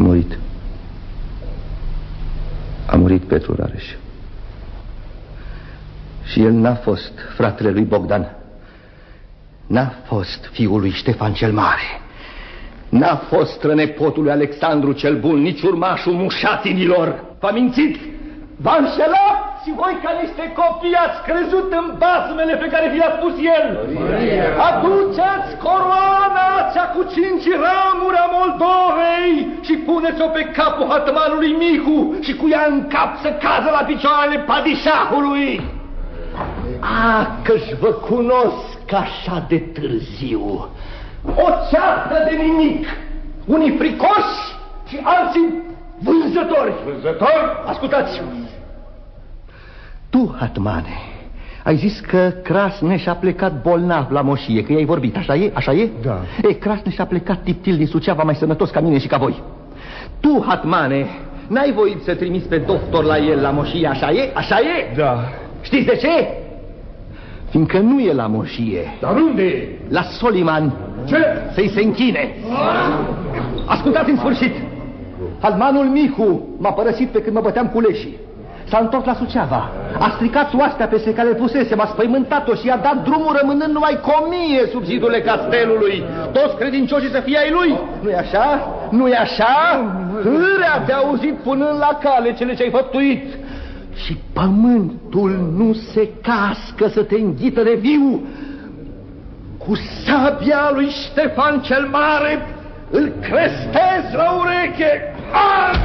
S6: A murit. A murit Petru Rareș. Și el n-a fost fratele lui Bogdan. N-a fost fiul lui Ștefan cel Mare. N-a fost strănepotul lui Alexandru cel Bun, nici urmașul mușatinilor. V-a mințit? V-a înșelat și voi ca niște copii ați crezut în basmele pe care vi le-a spus el. Aduceți coroana cea cu cinci ramuri a Moldovei și puneți-o pe capul hatmanului Mihu și cu ea în cap să cază la picioarele padișahului. Ah, că-și vă cunosc așa de târziu. O ceartă de nimic. Unii fricoși și alții vânzători.
S18: Vânzători?
S6: Ascultați, tu, Hatmane, ai zis că Crasneș a plecat bolnav la moșie, că i-ai vorbit, așa e? Așa e?
S20: Da.
S6: E, Crasneș a plecat tiptil din Suceava mai sănătos ca mine și ca voi. Tu, Hatmane, n-ai voit să trimiți pe doctor la el la moșie, așa e? Așa e?
S20: Da.
S6: Știți de ce? Fiindcă nu e la moșie.
S18: Dar unde e?
S6: La Soliman.
S18: Ce?
S6: Să-i se închine. Ascultați în sfârșit. Halmanul Mihu m-a părăsit pe când mă băteam cu leșii. S-a întors la Suceava. A stricat oastea peste care pusese, m-a spăimântat-o și i-a dat drumul rămânând numai comie sub zidurile castelului. Toți credincioșii să fie ai lui. Nu-i așa? Nu-i așa? Hârea te-a auzit punând la cale cele ce ai făptuit. Și pământul nu se cască să te înghită de viu. Cu sabia lui Ștefan cel Mare îl crestez la ureche. Ah!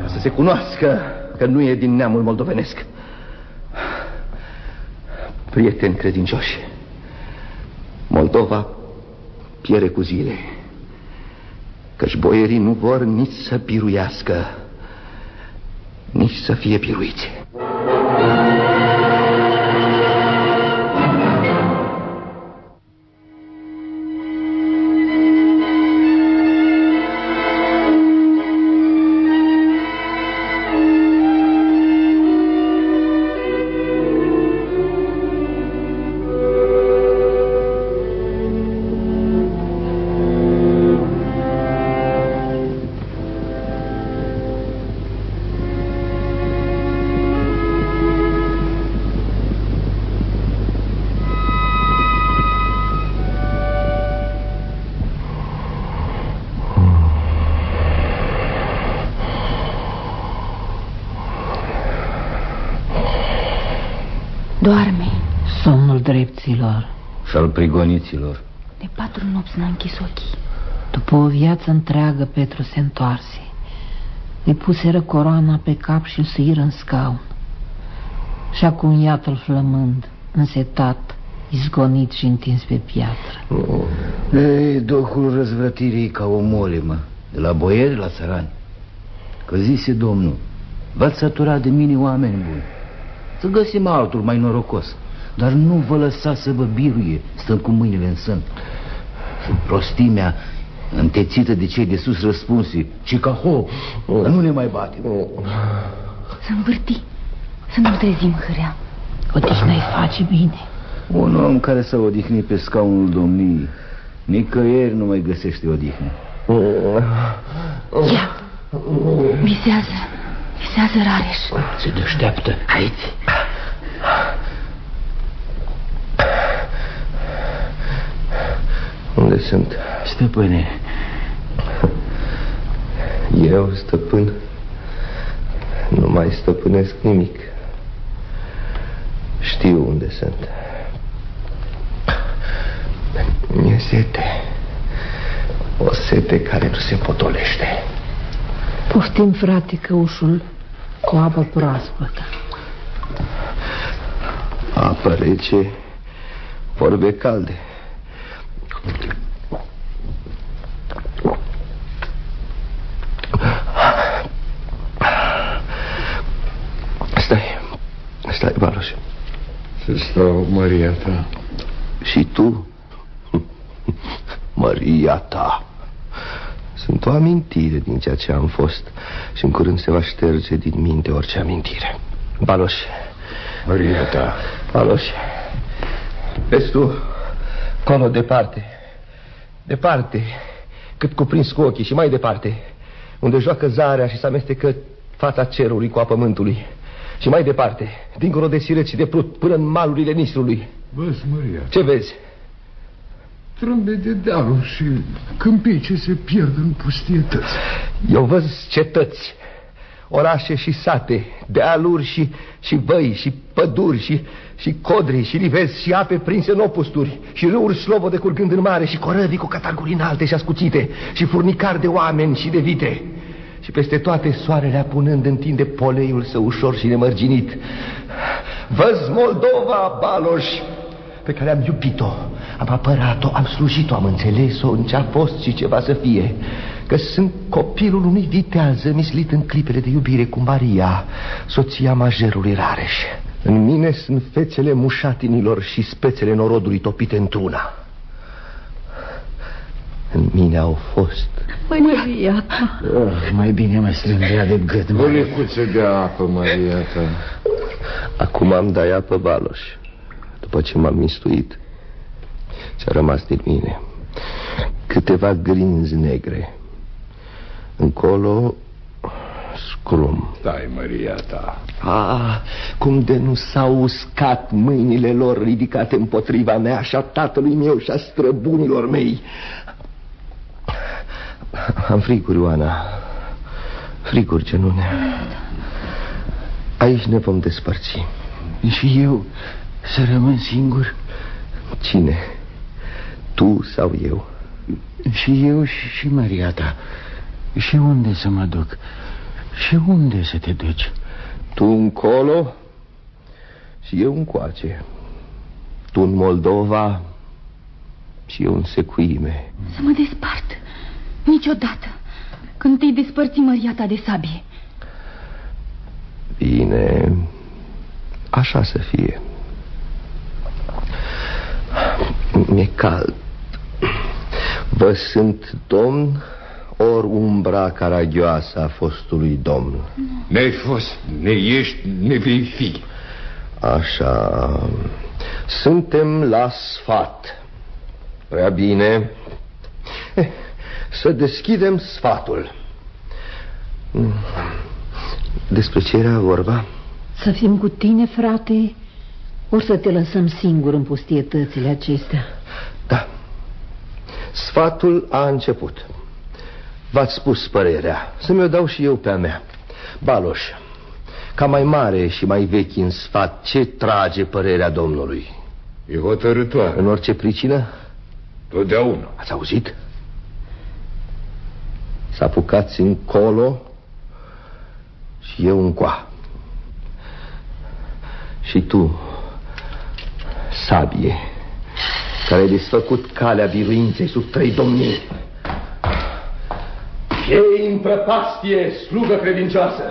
S6: Ca să se cunoască că nu e din neamul moldovenesc. Prieteni credincioși, Moldova piere cu zile, căci boierii nu vor nici să biruiască, nici să fie biruiți.
S22: Prigoniților.
S11: De patru nopți n-a închis ochii.
S17: După o viață întreagă Petru se întoarse. Îi puseră coroana pe cap și îl suiră în scaun. Și acum iată-l flămând Însetat, izgonit și întins pe piatră.
S1: Ei, Duhul răzvrătirii ca o molimă De la boieri la țărani Că zise Domnul V-ați săturat de mine oameni buni. Să găsim altul mai norocos Dar nu vă lăsați să vă biruie Stând cu mâinile în sân. Și prostimea întețită de cei de sus răspunsi Ci ca ho, nu ne mai batem.
S11: Să învârti Să nu trezim hârea.
S17: Odihna-i face bine.
S1: Un om care s-a odihnit pe scaunul domniei Nicăieri nu mai găsește odihnă
S11: Ia, visează Visează Rareș.
S22: Se deșteaptă
S1: Aici
S6: sunt?
S1: Stăpâne
S6: Eu, stăpân, nu mai stăpânesc nimic. Știu unde sunt. Mi-e sete. O sete care nu se potolește.
S17: Poftim, frate, căușul cu apă proaspătă
S6: Apă rece, vorbe calde. Stai, stai, Baroș.
S8: Să stau, Maria ta.
S6: Și tu, <laughs> Maria ta. Sunt o amintire din ceea ce am fost și în curând se va șterge din minte orice amintire. Baloș.
S8: Maria ta.
S6: Baloș. Vezi tu, colo departe, departe, cât cuprins cu ochii și mai departe, unde joacă zarea și se amestecă fața cerului cu a pământului. Și mai departe, dincolo de sireți și de prut, până în malurile Nistrului.
S8: Văzi, Maria.
S6: Ce vezi?
S8: Trâmbe de dealuri și câmpii ce se pierd în pustietăți.
S6: Eu văz cetăți, orașe și sate, dealuri și, și văi și păduri și, și codri și livezi și ape prinse în opusturi și râuri slobode curgând în mare și corădii cu cataguri înalte și ascuțite și furnicari de oameni și de vite. Și peste toate soarele apunând întinde poleiul său ușor și nemărginit. Văz Moldova, Baloș, pe care am iubit-o, am apărat-o, am slujit-o, am înțeles-o în ce a fost și ce va să fie. Că sunt copilul unui viteaz mislit în clipele de iubire cu Maria, soția majerului Rareș. În mine sunt fețele mușatinilor și spețele norodului topite într-una. În mine au fost.
S17: Maria ta
S1: oh, Mai bine mă strângea de gât
S8: O lecuță de apă, Maria ta.
S6: Acum am dai apă baloș. După ce m-am mistuit Ce-a rămas din mine? Câteva grinzi negre. Încolo Scrum.
S8: Stai, Maria ta.
S6: Ah, cum de nu s-au uscat mâinile lor ridicate împotriva mea Și a tatălui meu și a străbunilor mei am friguri, Oana Friguri, genune Aici ne vom despărți
S1: Și eu să rămân singur?
S6: Cine? Tu sau eu?
S1: Și eu și, și Maria ta Și unde să mă duc? Și unde să te duci?
S6: Tu încolo și eu încoace Tu în Moldova și eu în secuime
S11: Să mă despart Niciodată. Când te-ai despărți măria ta de sabie.
S6: Bine. Așa să fie. Mi-e cald. Vă sunt domn Ori umbra caragioasă a fostului domn.
S8: Ne-ai fost, ne ești, ne vei fi.
S6: Așa. Suntem la sfat. Prea bine. Eh, Să deschidem sfatul Despre ce era vorba?
S17: Să fim cu tine, frate Ori să te lăsăm singur în pustietățile acestea
S6: Da Sfatul a început V-ați spus părerea Să mi-o dau și eu pe a mea Baloș Ca mai mare și mai vechi în sfat Ce trage părerea Domnului?
S8: E hotărătoare.
S6: În orice pricină?
S8: Totdeauna.
S6: Ați auzit? S-a apucat încolo și eu încoa. Și tu, sabie, care ai desfăcut calea biruinței sub trei domnii. Ei în prăpastie, slugă credincioasă!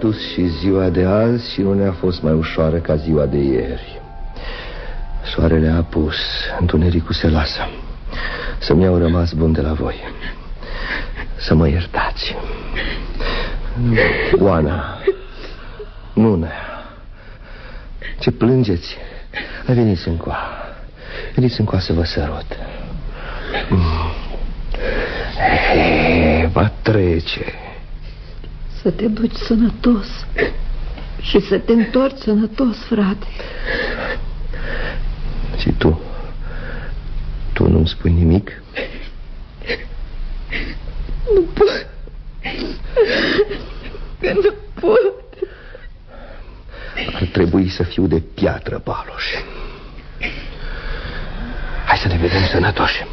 S6: S-a dus și ziua de azi și nu ne-a fost mai ușoară ca ziua de ieri. Soarele a pus, întunericul se lasă. Să-mi iau rămas bun de la voi. Să mă iertați. Oana, Nuna, ce plângeți? Hai veniți încoa. Veniți încoa să vă sărut. He, va trece.
S17: Să te duci sănătos și să te întorci sănătos, frate.
S6: Și tu? Tu nu-mi spui nimic?
S17: Nu pot. Nu pot.
S6: Ar trebui să fiu de piatră, Baloș. Hai să ne vedem sănătoși.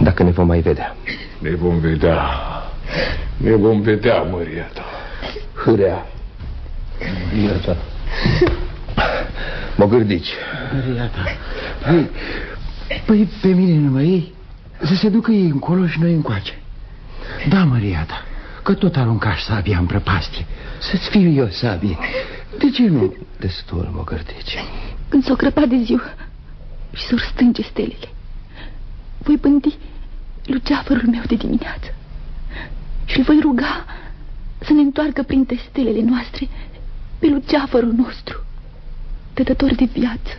S6: Dacă ne vom mai vedea.
S8: Ne vom vedea. Ne vom vedea, măria ta.
S6: Hârea. Măria ta. Mă gârdici.
S1: Măria ta. Păi, păi pe mine nu mă iei? Să se ducă ei încolo și noi încoace. Da, Maria ta, că tot aruncași sabia în prăpastie. Să-ți fiu eu sabie. De ce nu?
S6: Destul, mă gârdici.
S11: Când s-o crăpa de ziua și s-or stânge stelele, voi bândi luceafărul meu de dimineață și îl voi ruga să ne întoarcă printre stelele noastre pe luceafărul nostru, dătător de viață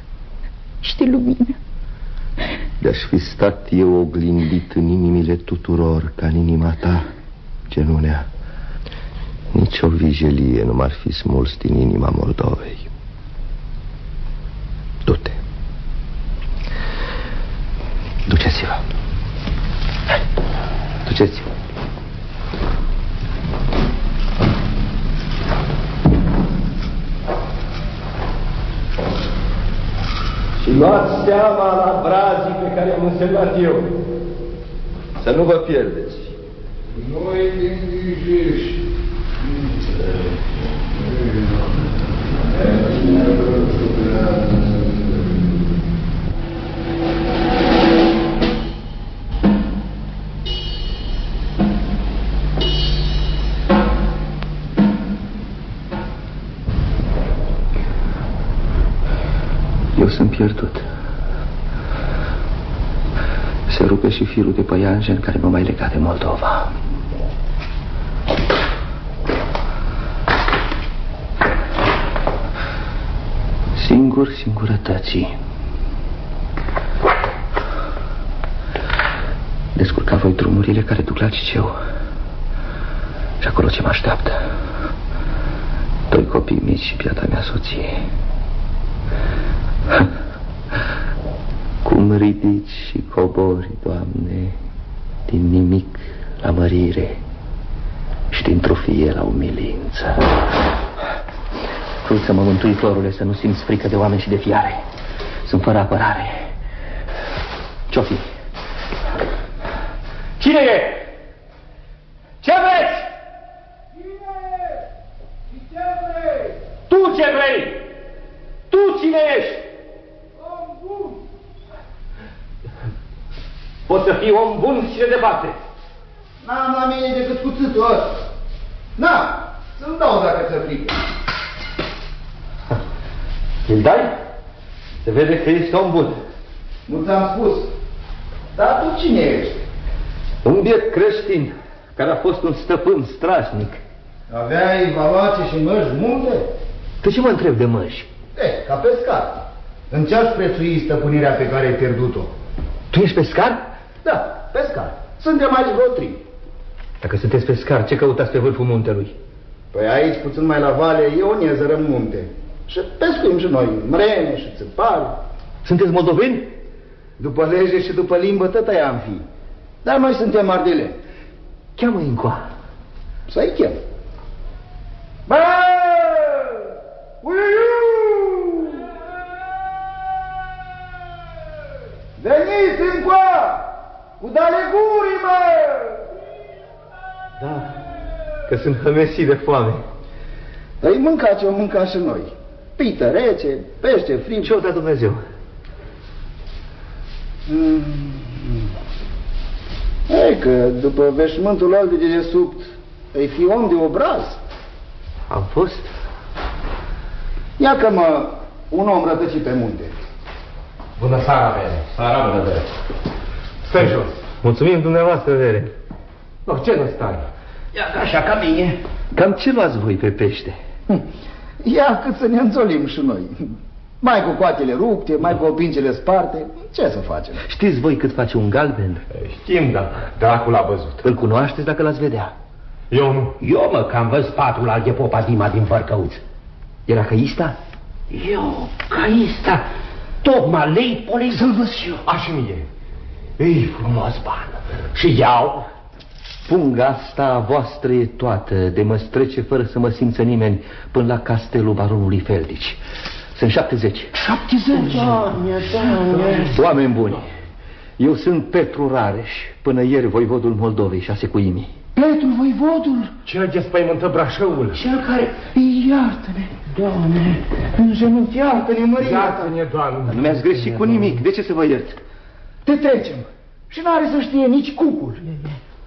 S11: și de lumină.
S6: De-aș fi stat eu oglindit în inimile tuturor ca în inima ta, genunea, nici o vijelie nu m-ar fi smuls din inima Moldovei. Du-te. Duceți-vă. Duceți-vă. Și luați seama la brazii pe care am însemnat eu. Să nu vă pierdeți.
S8: Noi te îngrijești.
S6: Eu sunt pierdut. Se rupe și firul de păianjen care mă mai lega de Moldova. Singur, singurătății. Descurca voi drumurile care duc la Ciceu. Și acolo ce mă așteaptă. Doi copii mici și piata mea soție. <laughs> Cum ridici și cobori, Doamne, din nimic la mărire și din trofie la umilință. Tu să mă mântui, florule, să nu simți frică de oameni și de fiare. Sunt fără apărare. Ce-o fi? Cine e? Ce vreți? Tu ce vrei? Tu cine ești? Poți să fii om bun și de departe.
S5: N-am la mine decât cuțitul ăsta. Na, să-mi dau dacă ți-o frică.
S6: Îl dai? Se vede că ești om bun.
S5: Nu ți-am spus. Dar tu cine ești?
S6: Un biet creștin care a fost un stăpân strașnic.
S5: Aveai valoace și măși multe?
S6: De ce mă întreb de măși?
S5: E, ca pescar. În ce aș prețui stăpânirea pe care ai pierdut-o?
S6: Tu ești pescar?
S5: Da, pescar.
S18: suntem aici votri.
S6: Dacă sunteți pescar, ce căutați pe vârful muntelui?
S18: Păi aici, puțin mai la vale, e o niezără în munte. Și pescuim și noi, mrene și țăpari.
S6: Sunteți moldoveni?
S18: După lege și după limbă, tot aia am fi. Dar noi suntem ardele.
S6: Cheamă-i încoa.
S18: Să-i chem. Bă! Uiu! Veniți încoa! Cu dale gurii, mă!
S6: Da, că sunt hămesit de foame.
S18: Îi mânca ce o mânca și noi. Pită rece, pește frig.
S6: Ce o da Dumnezeu?
S18: Mm. Ei, că după veșmântul ăla de dedesubt, îi fi om de obraz.
S6: Am fost?
S18: Ia că mă, un om rătăcit pe munte.
S6: Bună seara, Vere. Seara, bună, Vere. Stai jos. Mulțumim dumneavoastră, Vere.
S18: No, ce nu stai?
S7: Ia așa ca mine.
S6: Cam ce luați voi pe pește?
S18: Ia cât să ne înțolim și noi. Mai cu coatele rupte, mai cu opingele sparte. Ce să facem?
S6: Știți voi cât face un galben?
S20: Știm, da. Dracul a văzut.
S6: Îl cunoașteți dacă l-ați vedea?
S20: Eu nu.
S7: Eu, mă, că am văzut patul al de popa Dima din Vărcăuț.
S6: Era căista?
S7: Eu, caista, tocmai lei polei să-l văd și eu.
S20: Așa mie.
S7: Ei, frumos ban. Și iau.
S6: Punga asta a voastră e toată, de mă strece fără să mă simță nimeni până la castelul baronului Feldici. Sunt 70.
S7: 70? Doamne, doamne.
S6: Oameni buni, eu sunt Petru Rareș, până ieri voivodul Moldovei și a secuimii.
S18: Petru, voivodul?
S20: Cel ce spăimântă Brașăul.
S18: Cel care... Iartă-ne, Doamne, în genunchi, iartă-ne, Măria.
S20: Iartă-ne, Doamne.
S6: Nu mi-ați greșit cu nimic, de ce să vă iert?
S18: Te trecem și n-are să știe nici cucul.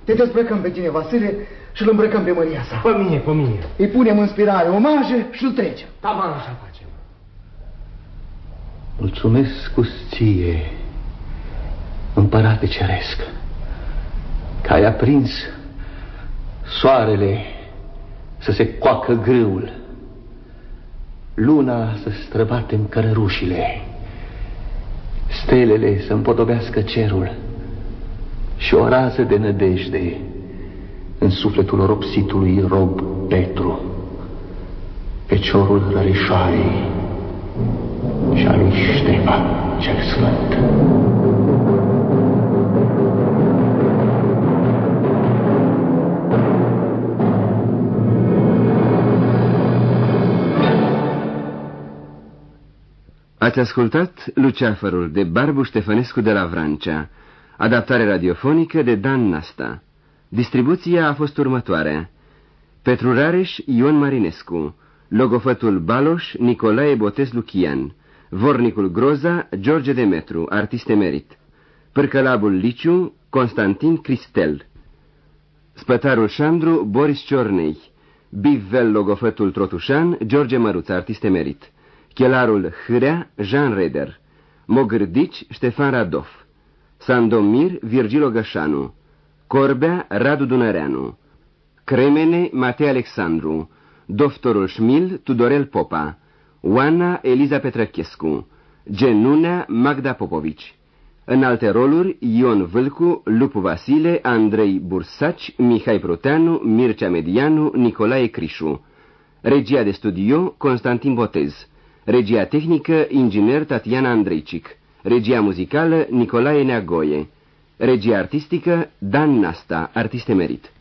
S18: Te dezbrăcăm pe tine, Vasile, și îl îmbrăcăm pe Maria sa.
S20: Pe mine, pe mine.
S18: Îi punem în spirare omaje și îl trecem.
S20: Taman așa facem.
S6: Mulțumesc cu ție, împărate ceresc, că ai aprins soarele să se coacă grâul, luna să străbate în cărărușile, stelele să împodobească cerul și o rază de nădejde în sufletul oropsitului rob Petru, feciorul rărișoarei și al lui Ștefan cel Sfânt.
S23: Ați ascultat Luceafărul de Barbu Ștefănescu de la Vrancea, adaptare radiofonică de Dan Nasta. Distribuția a fost următoarea. Petru Rareș, Ion Marinescu, logofătul Baloș, Nicolae Botez Luchian, vornicul Groza, George Demetru, artist emerit, pârcălabul Liciu, Constantin Cristel, spătarul Șandru, Boris Ciornei, Bivvel logofătul Trotușan, George Măruț, artist emerit, chelarul Hârea, Jean Reder, Mogârdici, Ștefan Radov, Sandomir, Virgil Ogășanu, Corbea, Radu Dunăreanu, Cremene, Matei Alexandru, Doctorul Șmil, Tudorel Popa, Oana, Eliza Petrăchescu, Genunea, Magda Popovici. În alte roluri, Ion Vâlcu, Lupu Vasile, Andrei Bursaci, Mihai Proteanu, Mircea Medianu, Nicolae Crișu. Regia de studio, Constantin Botez. Regia tehnică, inginer Tatiana Andreicic. Regia muzicală, Nicolae Neagoie. Regia artistică, Dan Nasta, artist emerit.